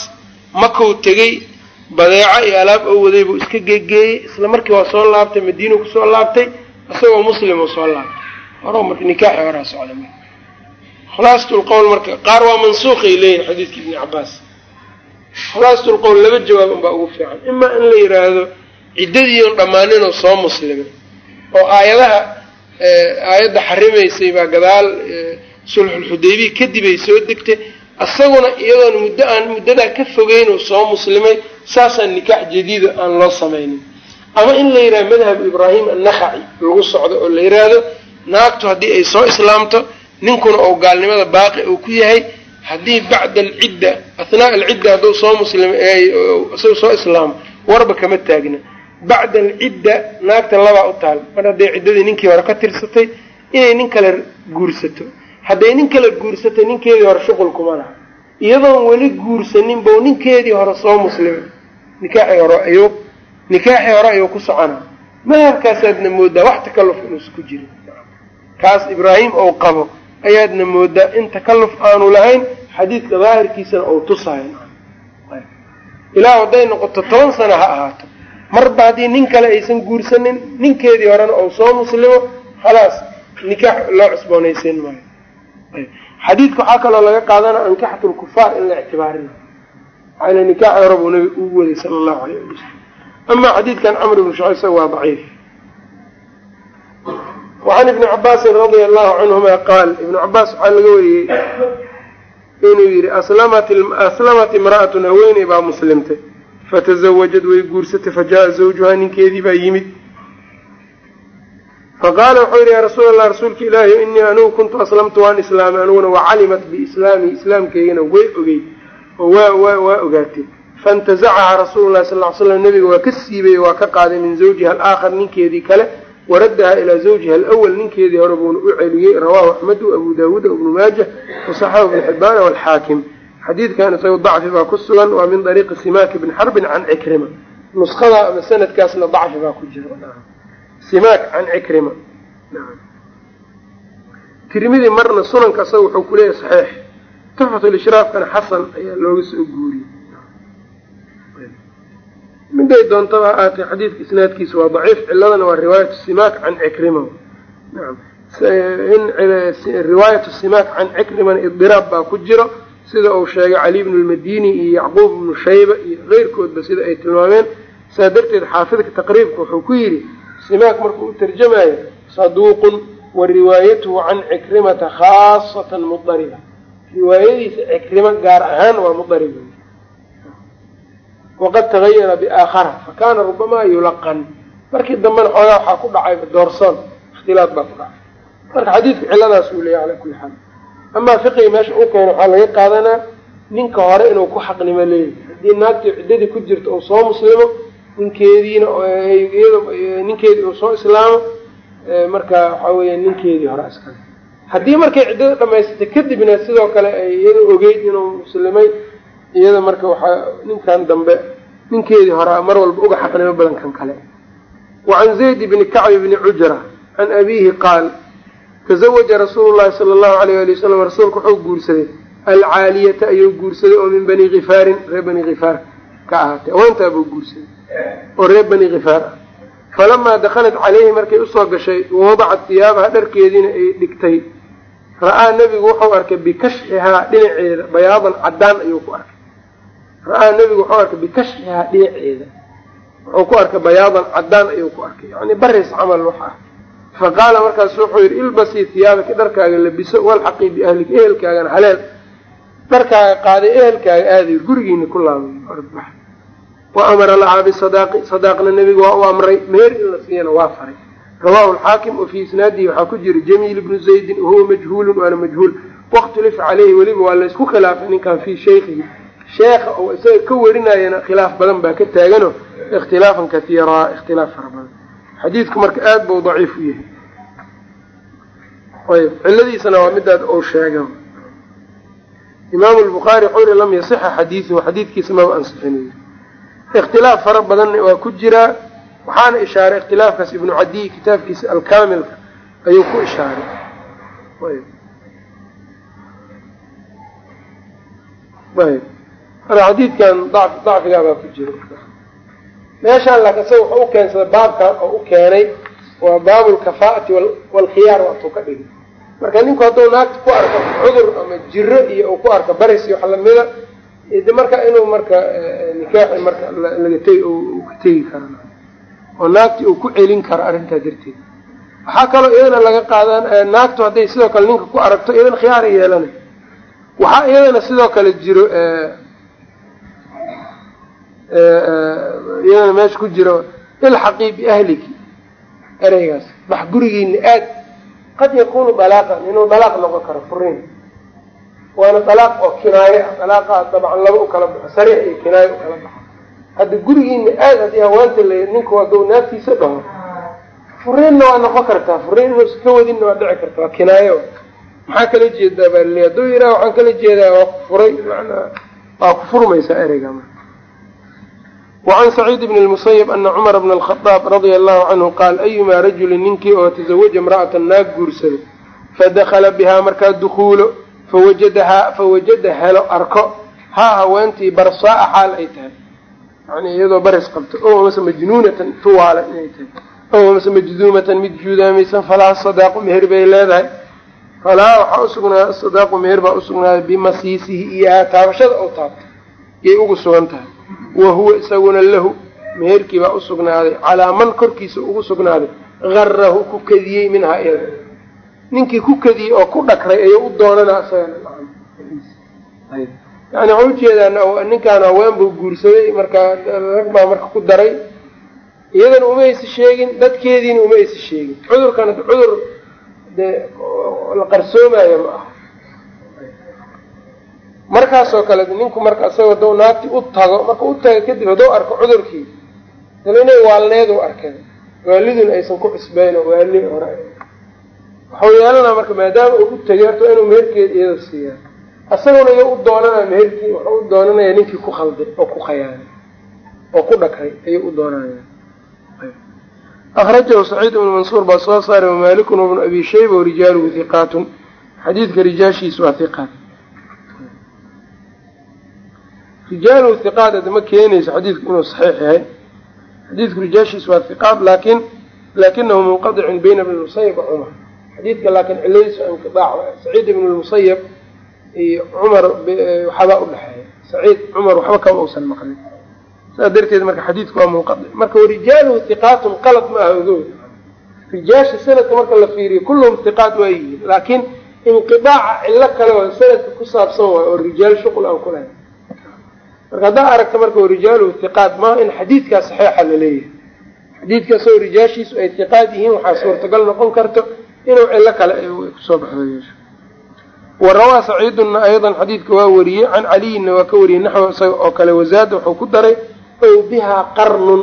makuu tegey badeeco iyo alaab oo waday buu iska geegeeyey isla markii waa soo laabtay madiina ku soo laabtay isagoo muslim oo soo laabtay. Horo marka nikaaxi horaa socda khulaasatulqowl marka qaar waa mansuuqay leeyihiin xadiidka ibni cabaas khulaasatulqowl laba jawaab unbaa ugu fiican. Imaa in la yidhaahdo ciddadiion dhammaaninoo soo muslimay. Oo aayadaha aayadda xarimaysay baa gadaal sulxulxudaybiya kadib ay soo degtay. Isaguna iyadoon muddo aan muddadaa ka fogeyn oo soo muslimay saasaan nikaax jadiida aan loo samaynin. Ama in la yidhahdo madhab ibraahim annakhaci lagu socdo oo la yidhaahdo naagtu haddii ay soo islaamto ninkuna oo gaalnimada baaqi uu ku yahay haddii bacda alcidda athnaa alcidda hadduu soo muslim isagu soo islaamo warba kama taagna. Bacda alcidda naagta labaa u taal. Mar hadday ciddadii ninkii hore ka tirsatay inay nin kale guursato. Hadday nin kale guursatay ninkeedii hore shuqul kuma laha. Iyadoon weli guursanin bou ninkeedii hore soo muslimay nikaaxii hore ayuu nikaaxii hore ayuu ku socona madhabkaasaadna moodaa wax takalluf inuusa ku jirin kaas ibraahim ou qabo ayaadna moodaa in takalluf aanu lahayn xadiidka daahirkiisana ou tusayo. Ilaa hadday noqoto toban sana ha ahaato. Marba haddii nin kale aysan guursanin ninkeedii horena ou soo muslimo khalaas nikaax loo cusboonaysiin maayo. Xadiidka waxaa kaloo laga qaadana ankaxatu lkufaar in la ictibaarina. Maxaa nikaaxi hore buu nabiga ugu waday sala allahu alayh ali wasalam amaa xadiidkan camr ibnu shucayb isaga waa daciif wacan ibni cabaasin radia allahu canhuma qaal ibnu cabaas waxaa laga wariyey inuu yidhi aslamat imra'atun haweeney baa muslimtay fatazawajad way guursatay fajaaa zawjuhaa ninkeedii baa yimid. faqaala wuxuu yidhi yaa rasuul allah rasuulka ilaahi inii anugu kuntu aslamtu waan islaamay aniguna wacalimat biislaami islaamkeygana way ogey oo waa waa ogaatay faintazacaha rasuulu lahi sal ly slam nabiga waa ka siibay waa ka qaaday min zawjiha alaakhar ninkeedii kale waraddaha ilaa zawjiha alawal ninkeedii hore buuna u celiyey rawaahu axmedu abu daawuud ibnu maajah wasaxahu ibnu xibaana walxaakim xadiidkan isaga dacfi baa ku sugan waa min dariiqi simaaki bni xarbin can cikrima. Nuskhada ama sanadkaasna dacfi baa ku jira. Simaak can cikrima. Tirmidi marna sunanka isaga wuxuu ku leeyahay saxiix. Tuxfatulishraafkana xasan ayaa looga soo guuriyey miday doontaba ha aatay xadiidka isnaadkiisa waa daciif ciladana waa riwaayatu simaak can cikrima in riwaayatu simaak can cikrimana idiraab baa ku jiro sida uu sheegay cali ibnu lmadini iyo yacquub ibnu shayba iyo keyrkoodba sida ay tilmaameen. Saa darteed xaafidka taqriibka wuxuu ku yidhi simaak markuu u tarjamayo saduuqun wa riwaayatuhu can cikrimata khaasatan mudariba. Riwaayadiisa cikrimo gaar ahaan waa mudarib waqad tagayara biaakhara fakana rubamaa yulaqan. Markii dambena xoogaa waxaa ku dhacay doorsoon ikhtilaaf baa ku dhacay. Marka xadiidka ciladaas uu leeyahy cala kulli xaal. Amaa fiqiga meesha u keena waxaa laga qaadanaa ninka hore inuu ku xaqnimo leeyahy haddii naagtii ciddadii ku jirta uu soo muslimo ninkeediina ninkeedii uu soo islaamo marka waxaa weya ninkeedii hore iskale haddii markay ciddada dhamaysatay kadibna sidoo kale ay iyada ogeyd inuu muslimay iyada marka waxaa ninkan dambe ninkeedii horaa mar walba uga xaqnimo badan kan kale. Wa can zayd bni kacbi bni cujra can abiihi qaal tazawaja rasuulu llahi sala allahu alayh ali wasalam rasuulku wuxuu guursaday. Alcaaliyata ayuu guursaday oo min bani khifaarin reer bani khifaar ka ahaatay awaantaa buu guursaday oo reer bani khifaar ah. Falamaa dakhalat caleyhi markay u soo gashay wawadacat hiyaabaha dharkeediina ay dhigtay. Ra'aa nebigu wuxuu arkay bikashxihaa dhinaceeda bayaadan caddaan ayuu ku arkay ra'aa nebigu wuxuu arkay bikashxihaa dhinaceeda wuxuu ku arkay bayaadan caddaan ayuu ku arkay. Yacni baris camal wax ah fa qaala markaasu wuxuu yidhi ilbasii hiyaabaki dharkaaga labiso walxaqii biahlika ehelkaagana haleel. Dharkaaga qaaday ehelkaaga aadayo gurigiina ku laabay. Wa amara lahaa bisadaaqi sadaaqna nebigu waa u amray. Meher in la siiyana waa faray. Rawahu alxaakim wa fii isnaadihi waxaa ku jira jamiil ibnu zaydin wahuwa majhuulun waana majhuul. Wakhtulifa caleyhi weliba waa laysku khilaafay ninkan fii shaykhihi sheekha oo isaga ka warinayana khilaaf badan baa ka taagano ikhtilaafan katiiraa ikhtilaaf fara badan. Xadiidku marka aada buu daciif u yahay. Ayb ciladiisana waa midaad ou sheega imaamu lbukhaari yihi lam yasixa xadiiduhu xadiidkiisa maba ansixinayo ikhtilaaf fara badanna waa ku jiraa waxaana ishaaray ikhtilaafkaas ibnu cadiy kitaabkiisa alkaamilka ayuu ku ishaaray. Ayb marka xadiidkan dacfigaabaa ku jira. Meeshaan laakiin isaga wuxuu u keensaday baabkan oo u keenay waa baabu lkafaa'ati waalkhiyaar waatuu ka dhigay. Marka ninku hadduu naagta ku arko cudur ama jiro iyo uu ku arko baris iyo wax lamida de marka inuu marka nikaaxi marka laga tegi ka tegi karo. Oo naagti uu ku celin karo arrintaa darteed. Waxaa kaloo iyadana laga qaadan naagtu hadday sidoo kale ninka ku aragto iyadana khiyaara yeelanay waxaa iyadana sidoo kale jiro iyadana meesha ku jiro ilxaqii biahliki ereygaas bax gurigiina aad. Qad yakunu dalaaqan inuu dalaaq noqon karo furiin waana dalaaq oo kinaayo ah. Dalaaqa dabcan laba u kala baxo sariix iyo kinaayo u kala baxo. Hadda gurigiina aad haddii hawaanta la ninku hadduu naaftiisa dhaho. Furiinna waa noqon kartaa. Furiin inuusa ka wadinna waa dhici karta waa kinaayo maxaa kala jeedaa baa laleeya hadduu yidhaha waxaan kala jeedaa waa ku furay. Manaa waa ku furmaysaa ereyga wacan saciid bn lmusayib ana cumara bna alkhadaab radia allahu canhu qaal ayumaa rajulin ninkii oo tazawaja imra'atan naag guursado fadakala bihaa markaa dukuulo fawajadahaa fawajada helo arko haa haweentii barsaaa xaal ay tahay yani iyadoo baris qabto o amase majnuunatan tuwaala inay tahay o amase majduumatan mid juudaamaysan falaha sadaaqu meher bay leedahay falaha waxaa usugnaaday sadaaqu meher baa usugnaaday bimasiisihi iyahaa taabashada oo taabto yay ugu sugan tahay wa huwa isaguna lahu. Meherkii baa usugnaaday calaa man korkiisa ugu sugnaaday garahu ku kadiyey minhaa iyada. Ninkii ku kadiyey oo ku dhakray ayuu u doonana isagayani waxaa u jeedaa ninkaan haween buu guursaday markaa rag baa marka ku daray. Iyadana uma aysa sheegin dadkeediina uma aysa sheegin. Cudurkan cudur dee la qarsoomayo ma aha markaasoo kale ninku marka isagoo hadduu naagti u tago marka u tago kadib hadduu arko cudurkii dala inay waalneedu arkay waaliduna aysan ku cusbeyn oo waali hore. Waxau yeelanaa marka maadaama uu u tegay horta inuu meherkeeda iyada siiyaa isaguna iyo u doonanaa meherkii waxau u doonanaya ninkii ku khalday oo ku khayaanay oo ku dhakray ayuu u doonanaya. Akrajahu saciid ibnu mansuur baa soo saaray wamaalikun wabnu abi shayba warijaaluhu hiqaatun xadiidka rijaashiisa waa hiqaat rijaaluhu hiqaat adama keenayso xadiidku inuu saxiix yahay xadiidku rijaashiisa waa hiqaat laakin laakinahu munqadicun bayna bni musayib wa cumar xadiidka laakiin ciladiisu inqidaac saciid ibn lmusayab iyo cumar waxbaa udhexeeya saciid cumar waxba kama uusan maqlin saas darteed marka xadiidku waa munqadi marka warijaaluhu hiqaatun qalad ma aha ogow rijaasha sanadka marka la fiiriyo kulluhum hiqaat waa yihiin laakiin inqidaaca cillo kale oo sanadka ku saabsan waay oo rijaal shuqul aan ku lahayn marka haddaa aragta marka warijaaluhu hiqaat maaha in xadiidkaa saxiixa la leeyahay. Xadiidkaasoo rijaashiisu ay hiqaad yihiin waxaa suurtagal noqon karto inuu cillo kale ku soo baxdo. Wa rawaa saciidunna aydan xadiidka waa wariyey can caliyinna waa ka wariyey naxwo isaga oo kale wazaada wuxuu ku daray ow bihaa qarnun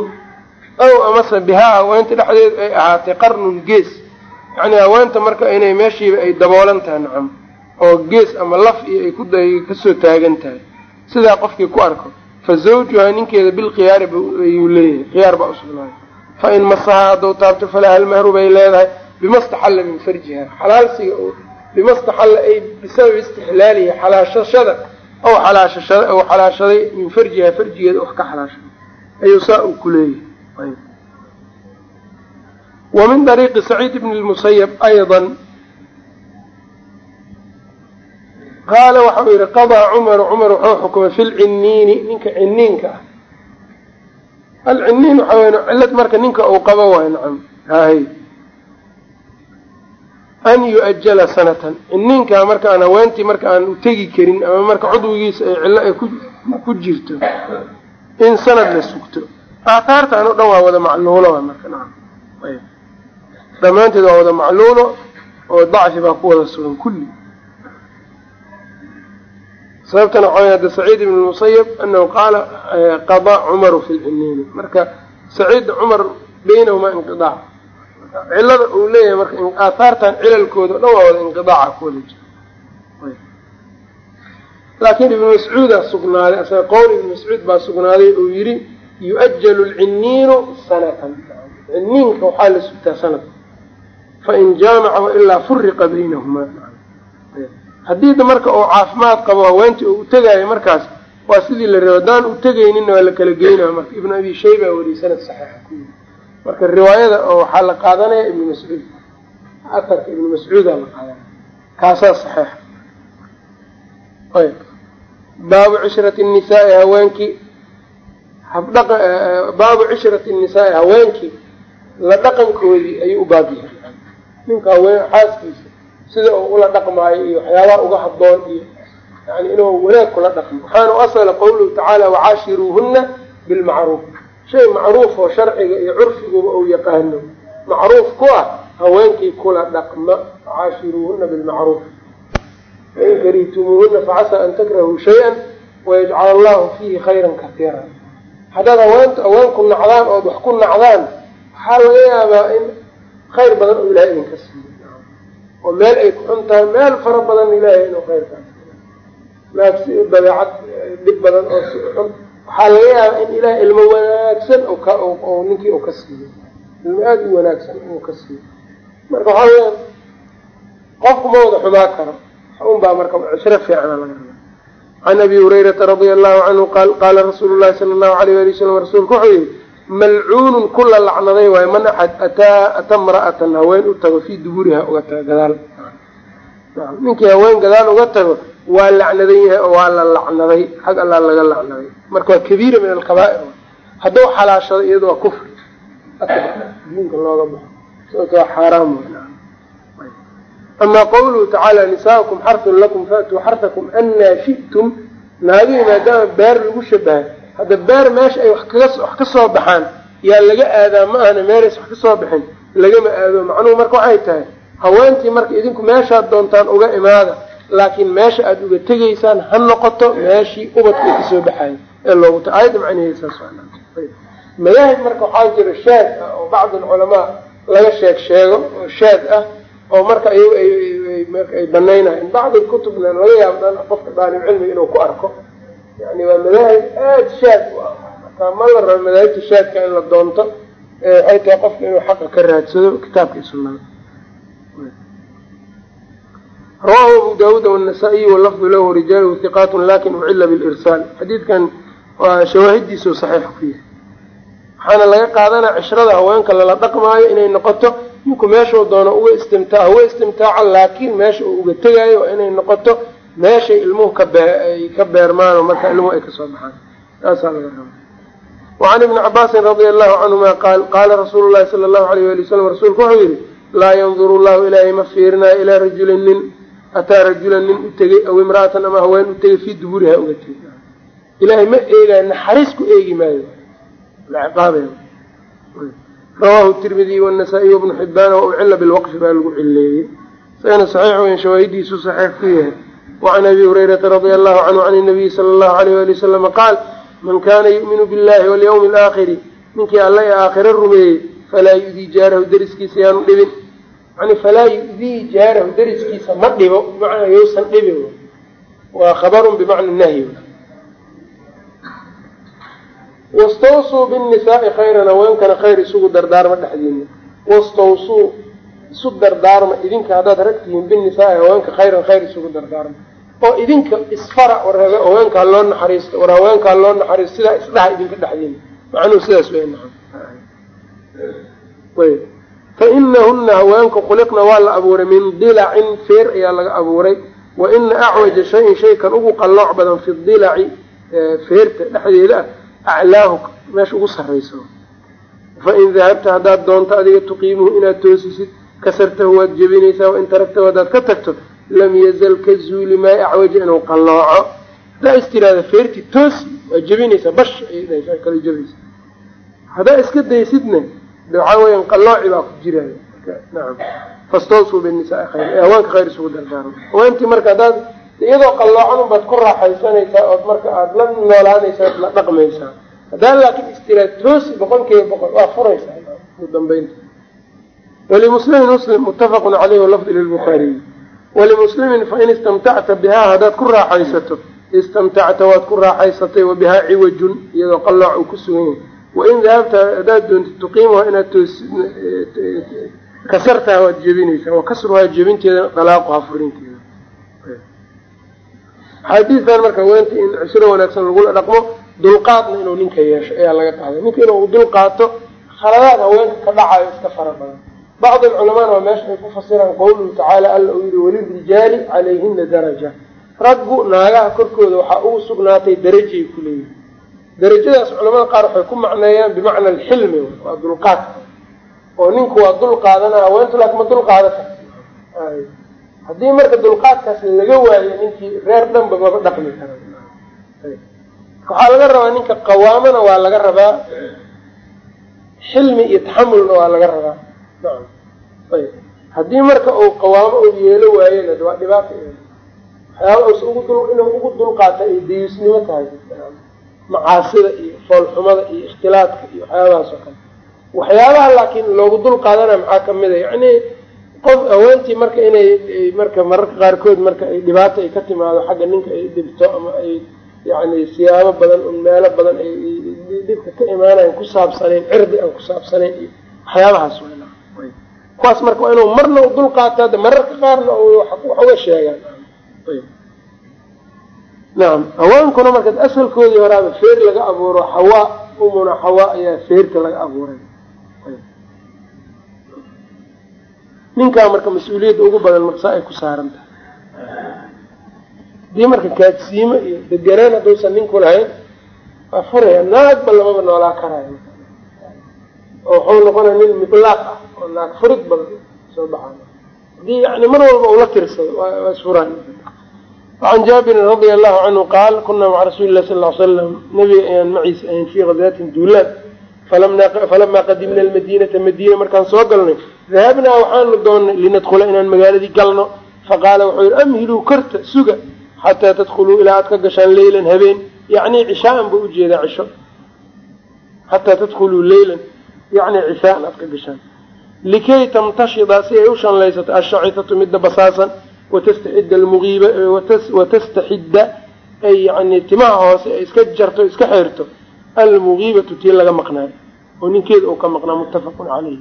ow amase bihaa haweenta dhexdeedu ay ahaatay qarnun gees. Yacni haweenta marka inay meeshiiba ay daboolan tahay nacam oo gees ama laf iyo ay ku ka soo taagan tahay sidaa qofkii ku arko fa zawjuhaa ninkeeda bilkhiyaari ayuu leeyahay khiyaar baa usugnaaday fa in masahaa hadduu taabto falaha almahru bay leedahay bima staxalla min farjiha xalaalsiga bima staxalla ay bisababi istixlaalihi xalaashashada ow xalaashashada ou xalaashaday min farjiha farjigeeda wax ka xalaashaday ayuu saa uu ku leeyahay. Wa min dariiqi saciid bni lmusayab ayضa qaala waxa uu yihi qadaa cumaru cumar wuxuu xukumay fi lciniini ninka ciniinka ah. Alciniin waxa weya cillad marka ninka uu qabo waay nacam hahay an yu-ajala sanatan. Ciniinkaa marka aan haweentii marka aan u tegi karin ama marka cudwigiisa ay cillo ay ku jirto in sanad la sugto. Aathaartan o dhan waa wada macluulo waa marka nacam. Dhammaanteed waa wada macluulo oo dacfi baa ku wada sugan kulli sababtana waxaa way hadda saciid ibn musayab anahu qaala qadaa cumaru fi lciniini marka saciid cumar baynahumaa inqidaac. Cilada uu leeyahay marka aathaartan cilalkooda dhan waa wada inqidaaca ku jira laakiin ibnu mascuudaa sugnaaday asaga qowl ibnu mascuud baa sugnaaday uu yidhi yu-ajalu lciniinu sanatan. Ciniinka waxaa la sugtaa sanad. Fain jaamaca wailaa furiqa baynahumaa haddii marka uu caafimaad qabo haweentii uu utegaayo markaas waa sidii la raba haddaan u tegayninna waa la kala geynaya marka ibnu abi shayba wariyey sanad saxiixa ku yiri marka riwaayada oo waxaa la qaadanaya ibnu mascuud. Atarka ibnu mascuudaa la qaadanaya. Kaasaa saxiixa ayb baabu cishrati nisaai haweenkii habdhaqa baabu cishrati nisaai haweenkii la dhaqankoodii ayuu u baab yahay. Ninka haween xaaskiisa sida uu ula dhaqmaayo iyo waxyaabaha uga habboon iyo yani inuu wanaag kula dhaqmo. Waxaana u asala qawluhu tacaala wacaashiruuhunna bilmacruuf. Shay macruuf oo sharciga iyo curfiguba uu yaqaano macruuf ku ah haweenkii kula dhaqma. Wacaashiruuhunna bilmacruuf. Fain karihtumuuhuna facasaa an takrahuu shay-an wayajcal allahu fiihi khayran katiira haddaad haweenta haweenku nacdaan ood wax ku nacdaan waxaa laga yaabaa in khayr badan oo ilahay idinka siiyo oo meel ay ku xun tahay meel fara badan ilaahay inuu khayrkaas naagsi dabeecad dhib badan oo si xun. Waxaa laga yaabaa in ilahay ilmo wanaagsan oo ninkii uu ka siiyo. Ilmo aada u wanaagsan inuu ka siiyo. Marka waxaa weya qofku ma wada xumaa karo. Un baa marka cishro fiicana laga raba can abi hurayrata radia allahu canhu qaal qaala rasuulu llahi sala allahu alayh ali wasalam rasuulku wuxuu yihi malcuunun kula lacnaday waayo man axad ataa ata mra'atan haween u tago fii duburiha uga tago gadaal. Ninkii haween gadaal uga tago waa lacnadan yahay oo waa la lacnaday xag allaa laga lacnaday. Marka waa kabiira min alkabaa'ir hadduu xalaashado iyado waa kufri diinka looga baxo sababto waa xaaraam amaa qawluhu tacaala nisaakum xartun lakum faatuu xartakum anaa shi'tum naagihii maadaama beer lagu shabahay hadda beer meesha ay wax ka soo baxaan yaa laga aadaa ma ahna meelays wax ka soo baxin lagama aado macnuhu marka waxay tahay haweentii marka idinku meeshaad doontaan uga imaada laakiin meesha aada uga tegaysaan ha noqoto meeshii ubadka ay ka soo baxayo ee loogu ta aayadda macnaheeda saas madaahib marka waxaa jira shaad ah oo bacd alculamaa laga sheeg sheego oo shaad ah oo marka ay banaynayan bacd kutubna laga yaabo qofka daalib cilmiga inuu ku arko yani waa madaahib aada shaad u ah. Marka ma la rabo madaahibta shaadka in la doonto waxay tahay qofka inuu xaqa ka raadsado kitaabka iyo sunnada. Rawahu abu daawuud wanasaa-iy walafdu lahu rijaaluhu hiqaat laakiin ucila bilirsaal xadiidkan waa shawaahidiisu saxiix ku yahay. Waxaana laga qaadanaya cishrada haweenka lala dhaqmaayo inay noqoto ninku meeshuu doono uga istimtaa uga istimtaaco laakiin meesha uu uga tegaayo waa inay noqoto meeshay ilmuhu kaay ka beermaanoo marka ilmuhu ay ka soo baxaan. Taasaa laga raba wacan ibni cabaasin radia allahu canhuma qaal qaala rasuulu llahi sala allahu alayh wali wasalam rasuulku wuxuu yidhi laa yanduru llahu ilaahay ma fiirinayo ilaa rajulin nin ataa rajulan nin u tegey aw imra'atan ama haween u tegey fii duburiha uga tegey. Ilaahay ma eegaayo naxariis ku eegi maayo. Rawahu tirmidiy wanasaa-iy wabnu xibbaana wa ucila bilwaqfi baa lagu cileeyey isagana saxiix weyn shawaahidiisu saxiix ku yahay wacan abi hurayrata radia allahu canhu can inabiyi sala allahu alayh wali wasalama qaal man kaana yu'minu billahi walyawmi alaakhiri ninkii alla ee aakhiro rumeeyey falaa yu'dii jaarahu deriskiisa yaanu dhibin yani falaa yu'dii jaarahu deriskiisa ma dhibo bimacnaa yousan dhibin waa khabarun bimacna nahyi wastawsuu binnisaai khayran haweenkana khayr isugu dardaarma dhexdiina wastawsuu isu dardaarma idinka haddaad rag tihiin binnisaai haweenka khayran khayr isugu dardaarma. Oo idinka isfara war haweenkaa loo naxariisto war haweenkaa loo naxariisto sidaa isdhaha idinka dhexdiina macnuhu sidaas wey fa inahuna haweenka khuliqna waa la abuuray min dilacin feer ayaa laga abuuray. Wa ina acwaja shayin shaykan ugu qallooc badan fi dilaci feerta dhexdeeda ah aclaahu meesha ugu sarrayso. Fain dahabta haddaad doonto adiga tuqiimuhu inaad toosisid kasartahu waad jebinaysaa wain taragtahu haddaad ka tagto lam yazal ka zuuli maa acwaja inuu qallooco haddaa is tiraada feerti toosi waad jebinaysaa bash kala jebaysa haddaa iska daysidna waxaa weeyaan qallooci baa ku jiraayo nacam fastawsuu binisaai khayr ee haweenka khayr isugu dardaaro haweentii marka haddaad iyadoo qalloocan unbaad ku raaxaysanaysaa ood marka aada la noolaanaysaa ood la dhaqmaysaa haddaa laakiin istiraad toosi boqol kiiba boqol waa furaysaa ugu dambeynta walimuslimin muslim muttafaqun caleyhi walafdi lilbukhaariyi walimuslimin fain istamtacta bihaa haddaad ku raaxaysato istamtacta waad ku raaxaysatay wa bihaa ciwajun iyadoo qallooc uu ku sugan yahay wain dahabta haddaad doontid tuqiimuha inaad toos kasartaha waad jebinaysaa wa kasruhaa jebinteeda dalaaquhaa furinteeda axaadiistan marka haweenta in cishro wanaagsan lagula dhaqmo dulqaadna inuu ninka yeesho ayaa laga qaaday ninka inuu dulqaato khaladaad haweenka ka dhacayo iska fara badan bacdi alculamaana waa meesha ay ku fasiraan qawluhu tacaala alla uu yihi walirijaali calayhina daraja raggu naagaha korkooda waxaa ugu sugnaatay darajay ku leeyihiin darajadaas culamada qaar waxay ku macneeyaan bimacna alxilmi waa dulqaadka oo ninku waa dul qaadanaa haweentu laakin ma dul qaada karta haddii marka dulqaadkaas laga waayo ninkii reer dhanba maba dhaqmi kara waxaa laga rabaa ninka qawaamana waa laga rabaa xilmi iyo taxamulna waa laga rabaa ayb haddii marka uu qawaamo uu yeelo waayona waa dhibaata waxyaaba dul inuu ugu dulqaata ay dayusnimo tahay macaasida iyo foolxumada iyo ikhtilaadka iyo waxyaabahaas oo kale waxyaabaha laakiin loogu dul qaadana maxaa ka mid a yacni qof haweentii marka inay marka mararka qaarkood marka ay dhibaato ay ka timaado xagga ninka ay dhibto ama ay yacni siyaabo badan un meelo badan ay dhibka ka imaanayan ku saabsanayn cirdi aan ku saabsanayn iyo waxyaabahaas kuwaas marka waa inuu marna u dul qaato hadda mararka qaarna wax uga sheegaan nacam haweenkuna marka asalkoodii horaaba feer laga abuuro xawaa umuna xawaa ayaa feerka laga abuuray. Ninkaa marka mas'uuliyadda ugu badan marsaa ay ku saaran tahay haddii marka kaadsiimo iyo deganaan hadduusan ninku lahayn waa furaya naagba lamaba noolaa karaayo. Oo wuxuu noqonaya nin midlaaq ah oo naag furid badan soo baxayo haddii yani mar walba ula tirsado waa isfuraan wacan jaabirin radia allahu canhu qaal kunaa maca rasuuli lah sal l slam nabiga ayaan maciisa ahayn fii kadaatin duulaan falamaa qadimna almadiinata madiina markaan soo galnay dahabnaa waxaanu doonnay linadkhula inaan magaaladii galno. Faqaala wuxuu yihi amhiluu korta suga xataa tadkhuluu ilaa aad ka gashaan leylan habeen. Yacni cishaaan buu u jeedaa cisho. Xataa tadkhuluu leylan yacni cishaan aad ka gashaan likay tamtashida si ay u shanlaysato ashacitatu midda basaasan watastaxidda almugiiba watastaxidda ay yani timaha hoose ay iska jarto iska xeerto almugiibatu tii laga maqnaayo oo ninkeeda uu ka maqnaa muttafaqun calayhi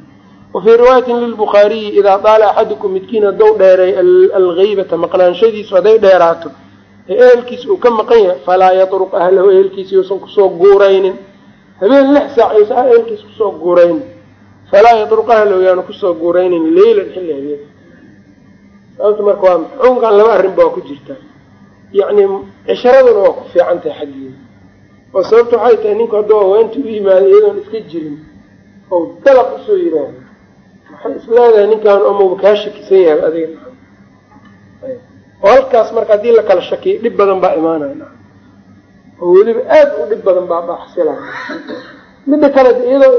wa fii riwaayatin lilbukhaariyi idaa daala axadukum midkiin haddou dheeray algeybata maqnaanshadiisu hadday dheeraato ee ehelkiisa uu ka maqan yahay falaa yatruq ahlahu ehelkiisa yuusan ku soo guuraynin habeen lix saac yuusan ehelkiisa ku soo guuraynin falaa yatruq ahlahu yaanu ku soo guuraynin leylan xilli habeen sababta marka waa xukunkan laba arrinba waa ku jirtaa yacni cisharaduna waa ku fiican tahay xaggeeda oo sababta waxay tahay ninku hadduu haweenta u yimaado iyadoon iska jirin oo dalaq u soo yiraahdo waxay isleedahay ninkaan amaba kaa shakisan yahay adiga. Oo halkaas marka haddii la kala shakiyo dhib badan baa imaanaya. Oo weliba aada u dhib badan baa baxsilaya midda kale iyadoo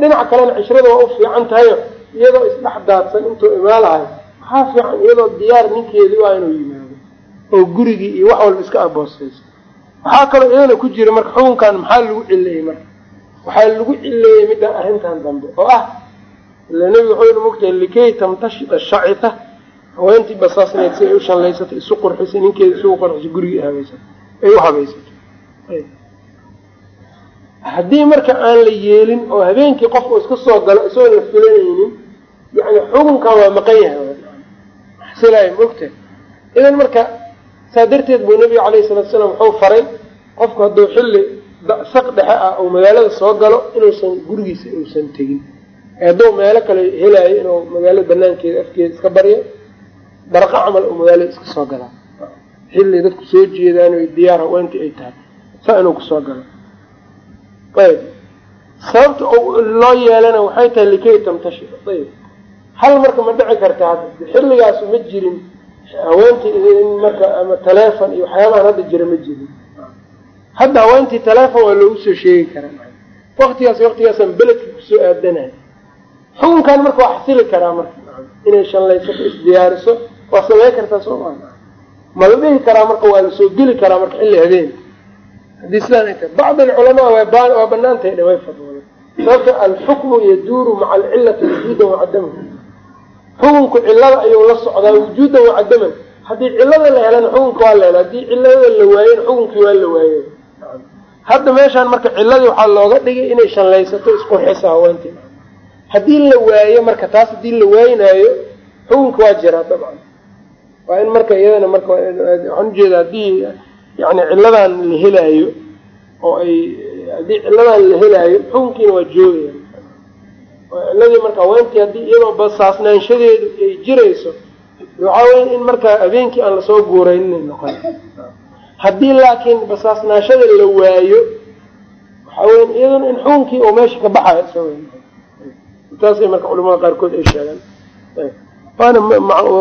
dhinaca kalena cishrada waa u fiican tahayo iyadoo isdhex daadsan intuu imaalahay waxaa fiican iyadoo diyaar ninkeedii waa inuu yimaado oo gurigii iyo wax walba iska aboostayso waxaa kaloo iyadana ku jira marka xukunkan maxaa lagu cileeyey marka? Waxaa lagu cileeyey midaan arrintan dambe oo ah ila nebiga wuxuu mogtahay likay tamtashida shacita. Haweentii basaasneed si ay u shanlaysatay isu qurxisay ninkeeda isugu qurxisay gurigii habaysato ay u habaysato haddii marka aan la yeelin oo habeenkii qofku iska soo galo isagoon la filanaynin yani xukunkan waa maqan yahay silay maogtahay idan marka saa darteed buu nabiga calayhi salatu salaam wuxuu faray qofku hadduu xilli saq dhexe ah uu magaalada soo galo inuusan gurigiisa uusan tegin. Hadduu meelo kale helaayo inuu magaalada banaankeeda afkeeda iska baryo barqa camal uu magaalada iska soo galaa xilli dadku soo jeedaan o diyaar haweentii ay tahay saa inuu ku soo galo ayb sababta loo yeelana waxay tahay likay tamtashi ayb hal marka ma dhici karta hadda xilligaasu ma jirin haweentii in marka ama taleefon iyo waxyaabahan hadda jira ma jirin hadda haweentii taleefon waa loogu soo sheegi karaa waktigaas waktigaasaan beledka ku soo aadanayo xukunkan marka waa xasili karaa marka inay shanlaysato isdiyaariso waa samey kartaa soo maa ma la dhihi karaa marka waa la soo geli karaa marka xilli habeen tahay bacd alculamaa waa banaantahay dha way fadwooda sababta alxukmu yaduuru maca alcilati wujuudan wacadaman xukunku cilada ayuu la socdaa wujuudan wacadaman haddii cilada la helana xukunka waa la hela haddii cilada la waayena xukunkii waa la waaye hadda meeshaan marka ciladii waxaa looga dhigay inay shanlaysato isqurxiso haweentii haddii la waayo marka taas haddii la waynaayo xukunka waa jiraa dabcan waa in marka iyadana marka waxaan ujeeda haddii yani ciladan la helaayo oo ay haddii ciladan la helaayo xukunkiina waa joogaya ciladii marka haweentii haddii iyadoo basaasnaanshadeedu ay jirayso waxaa weya in markaa habeenkii aan la soo guurayninay noqon haddii laakiin basaasnaashada la waayo waxaa weya iyaduna in xukunkii oo meesha ka baxayo is taasay marka culamada qaarkood ay sheegaan. Waana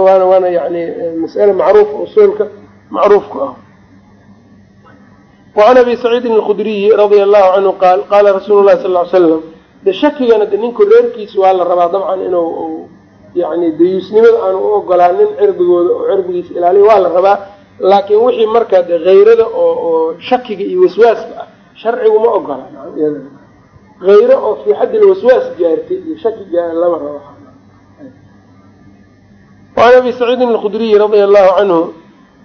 waana waana yani mas'ale macruufa usuulka macruufku ah wacan abi saciidin alkhudriyi radia allahu canhu qaal qaala rasuulu lahi sal ly slam de shakigana de ninku reerkiisa waa la rabaa dabcan inuu yani dayuusnimada aanu u ogolaanin cirdigooda oo cirdigiisa ilaaliya waa la rabaa. Laakiin wixii markaa de hayrada oo shakiga iyo waswaaska ah sharcigu ma ogola. Hayro oo fii xaddi lwaswaas gaartay iyo shaki gaar lama rabo. Waan abi saciidin alkhudriyi radia allahu canhu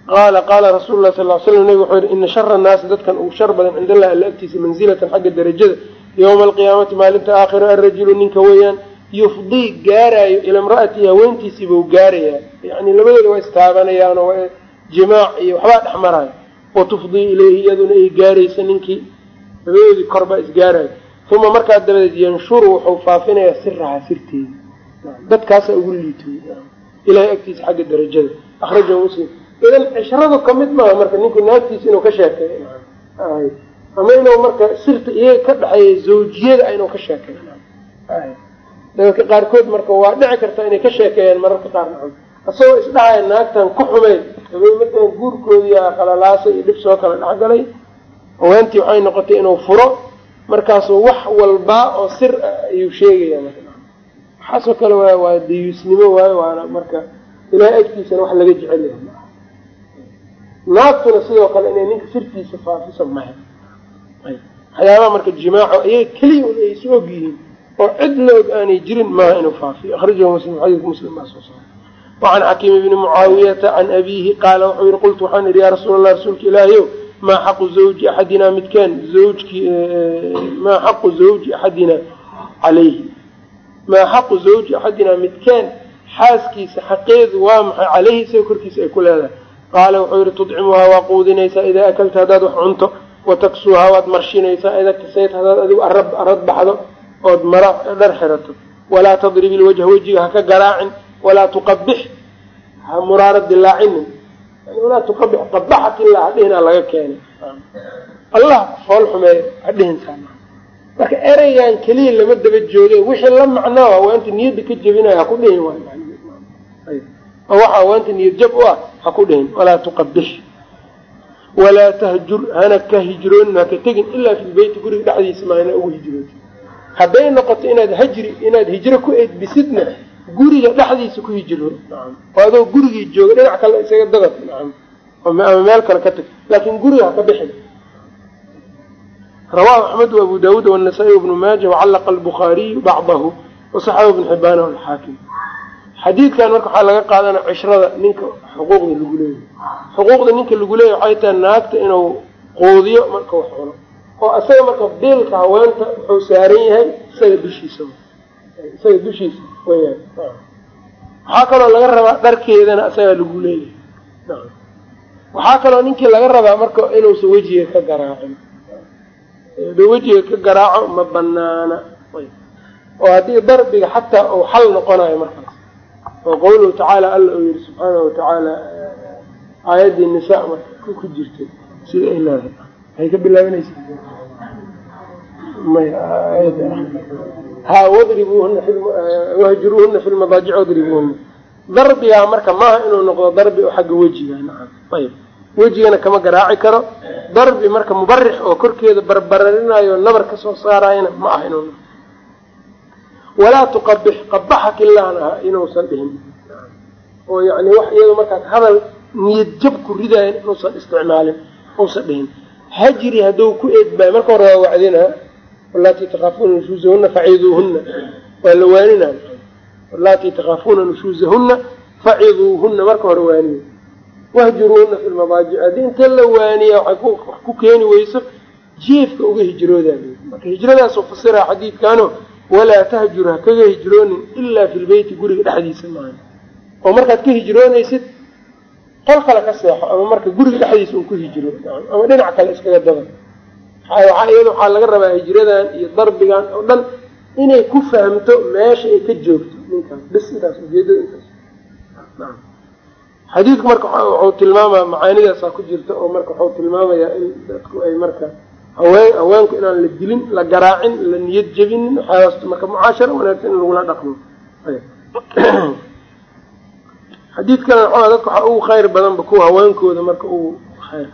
qaala qaala rasuulu lah sal l slam nabig wuxuu yihi ina shara annaasi dadkan ugu shar badan cind allahi alla agtiisa mansilatan xagga darajada. Yowma alqiyaamati maalinta aakhira arajulu ninka weeyaan yufdii gaaraayo ila imra'atihi haweentiisii buu gaarayaa. Yani labadooda waa istaabanayaan oo jimaac iyo waxbaa dhex maraayo watufdii ilayhi iyaduna ay gaaraysa ninkii. Labadoodii korbaa isgaarayo uma markaa dabadeed yanshuru wuxuu faafinayaa siraha sirteeda. Dadkaasa ugu liitoy ilahay agtiisa xagga darajada. Akhrajahu muslim idan cishradu ka mid maaha marka ninku naagtiisa inuu ka sheekeeyo ama inuu marka sirta iyaga ka dhexeeya zawjiyada inuu ka sheekeeyo dadka qaarkood marka waa dhici karta inay ka sheekeeyaan mararka qaar nacam isagoo isdhahaya naagtan ku xumeyd habeenmadan guurkoodii qalalaasa iyo dhib soo kala dhexgalay haweentii waxay noqotay inuu furo markaasuu wax walbaa oo sir ayuu sheegaya waxaasoo kale waa dayuusnimo waayo waana marka ilahay agtiisana wax laga jecel yahay naagtuna sidoo kale inay ninka sirtiisa faafiso maha waxyaabaha marka jimaaco iyaga keliya un ay is og yihiin oo cid la og aanay jirin maaha inuu faafiyo. Akhrajahu muslim xadiidka muslim baa soo saaray wacan xakiim bni mucaawiyata can abiihi qaala wuxuu yihi qultu waxaan idhi yaa rasuula allah rasuulka ilaahiyow maa xaqu zawji axadina midkaan zawjki maa xaqu zawji axadina calayhi? Maa xaqu zawji axadina midkaan xaaskiisa xaqeedu waa maxay caleyhi isaga korkiisa ay ku leedahay qaala wuxuu yihi tudcimuhaa waa quudinaysaa idaa akalta haddaad wax cunto wataksuuhaa waad marshinaysaa idaa kasayd haddaad adigu arad baxdo ood mara dhar xirato walaa tadrib ilwajha wejiga ha ka garaacin walaa tuqabix ha muraara dilaacinin walaa tuqabix qabaxak ilaa hadhihinaa laga keenay allah fool xumeeyo hadhihintaa marka ereygan keliya lama daba jooge wixii la macnaa haweenta niyadda ka jebinayo ha ku dhihin oo waxa haweenta niyad jab u ah ha ku dhihin walaa tuqabix walaa tahjur hana ka hijroonin haka tegin ilaa fi lbeyti guriga dhexdiisa maa ina ugu hijrooti. Hadday noqoto inaad hajri inaad hijro ku edbisidna guriga dhexdiisa ku hijro. Oo adoo gurigii jooga dhinac kale isaga dadab ama meel kale ka tag. Laakin guriga haka bixin. Rawahu axmed abu daawuud wanasaa-i bnu maaja wacallaqa albukhaariyu bacdahu wasaxahu ibn xibaan alxaakim xadiidkan marka waxaa laga qaadana cishrada ninka xuquuqda lagu leeyahy xuquuqda ninka lagu leeyahy waxay tahay naagta inuu quudiyo marka wax cuno. Oo isaga marka biilka haweenta wuxuu saaran yahay isaga dushiisa. Isaga dushiisa weyaan waxaa kaloo laga rabaa dharkeedana isagaa lagu leeyahay. Waxaa kaloo ninkii laga rabaa marka inuusan wejiga ka garaacin. Haduu wejiga ka garaaco ma banaana oo haddii darbiga xataa uu xal noqonayo markaas oo qawluhu tacaala alla uu yihi subxaana watacaala aayaddii nisa marka ku jirtay sida ay leedahay. Waxay ka bilaabanaysa ha wadribuuhuna wahjuruuhuna fi lmadaajic wadribuuhuna darbigaa marka maaha inuu noqdo darbi oo xagga wejiga nacam. Ayb wejigana kama garaaci karo. Darbi marka mubarix oo korkeeda barbararinayo nabar ka soo saarayana ma aha inuu walaa tuqabix qabaxak ilaan aha inuusan dhihin. Oo yani wax iyado markaas hadal niyad jab ku ridaayan inuusan isticmaalin uusan dhihin. Hajri hadduu ku eedbaayo marka hore waa wacdinaa walatii takaafuuna nushuusahuna faciduuhuna waa la waaninaa walatii takaafuuna nushuusahuna faciduuhuna marka hore waaniyo wahjuruuhuna fi lmadaajic haddii inta la waaniya waxay wax ku keeni weyso jiefka uga hijroodaa marka hijradaasuu fasiraa xadiidkaano walaa tahjur ha kaga hijroonin ilaa fi lbeyti guriga dhexdiisa maaha oo markaad ka hijroonaysid qol kale ka seexo ama marka guriga dhexdiisa un ku hijro ama dhinac kale iskaga daba. Iyada waxaa laga rabaa hijradan iyo darbigan oo dhan inay ku fahamto meesha ay ka joogto. Ninkaas bis intaas ujeedada intaas. Xadiidku marka wuxuu tilmaamaya macaanidaasaa ku jirta oo marka wuxuu tilmaamayaa in dadku ay marka haween haweenku inaan la dilin la garaacin la niyad jebinin waxaas marka mucaashara wanaagsan in lagula dhaqmo. Xadiidkana waxaa dadka waxaa ugu khayr badanba kuwa haweenkooda marka ugu khayr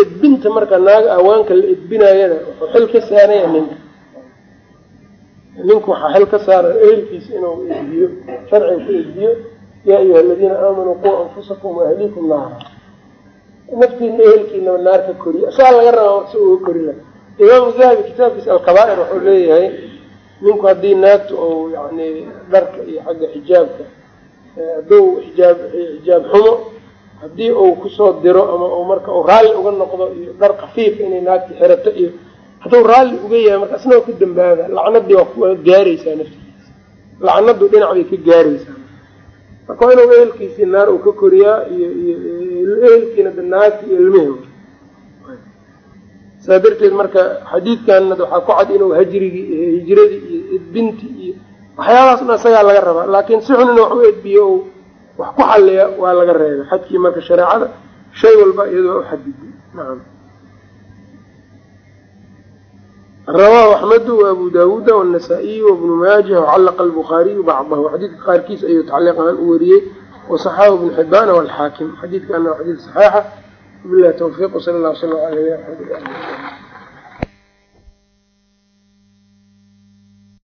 edbinta marka naaga haweenka la edbinaayana wuxuu xil ka saaraya ninka. Ninku waxaa xil ka saara ehelkiisa inuu edbiyo sharciga ku edbiyo yaa ayuha aladiina aamanuu quu anfusakum waahliikum naara naftiina ehelkiinaba naar ka koriya saa laga rabaa si uga kori laha imaamu dahabi kitaabkiisa alkabaa'ir wuxuu leeyahay ninku haddii naagta ou yani dharka iyo xagga xijaabka hadduu xijaab xijaab xumo haddii uu ku soo diro ama u marka uu raalli uga noqdo iyo dhar kafiifa inay naagta xirato iyo hadduu raalli uga yahay marka isna waa ku dambaaba lacnadii waa gaaraysaa naftigiisa lacnadu dhinac bay ka gaaraysaa marka waa inuu ehelkiisii naar uu ka koriyaa iyo iyo ehelkiina da naagta iyo ilmihii. Saa darteed marka xadiidkanna waxaa ku cad inuu hajrigii hijradii iyo edbintii iyo waxyaabahaasna isagaa laga rabaa. Laakiin si xun in wax u edbiyo o wax ku xaliya waa laga reebay xadkii marka shareecada shay walba iyadoo uxadiday nacam rawaahu axmedu waabu daawuuda wanasaa-iyu wabnu maaja wacalaqa albukhaariyu bacdahu. Xadiidka qaarkiis ayuu tacliiq ahaan u wariyey wasaxaahu ibnu xibaana walxaakim xadiidkana waa xadiid saxeixa wabilahi tawfiiq sala allah sala ala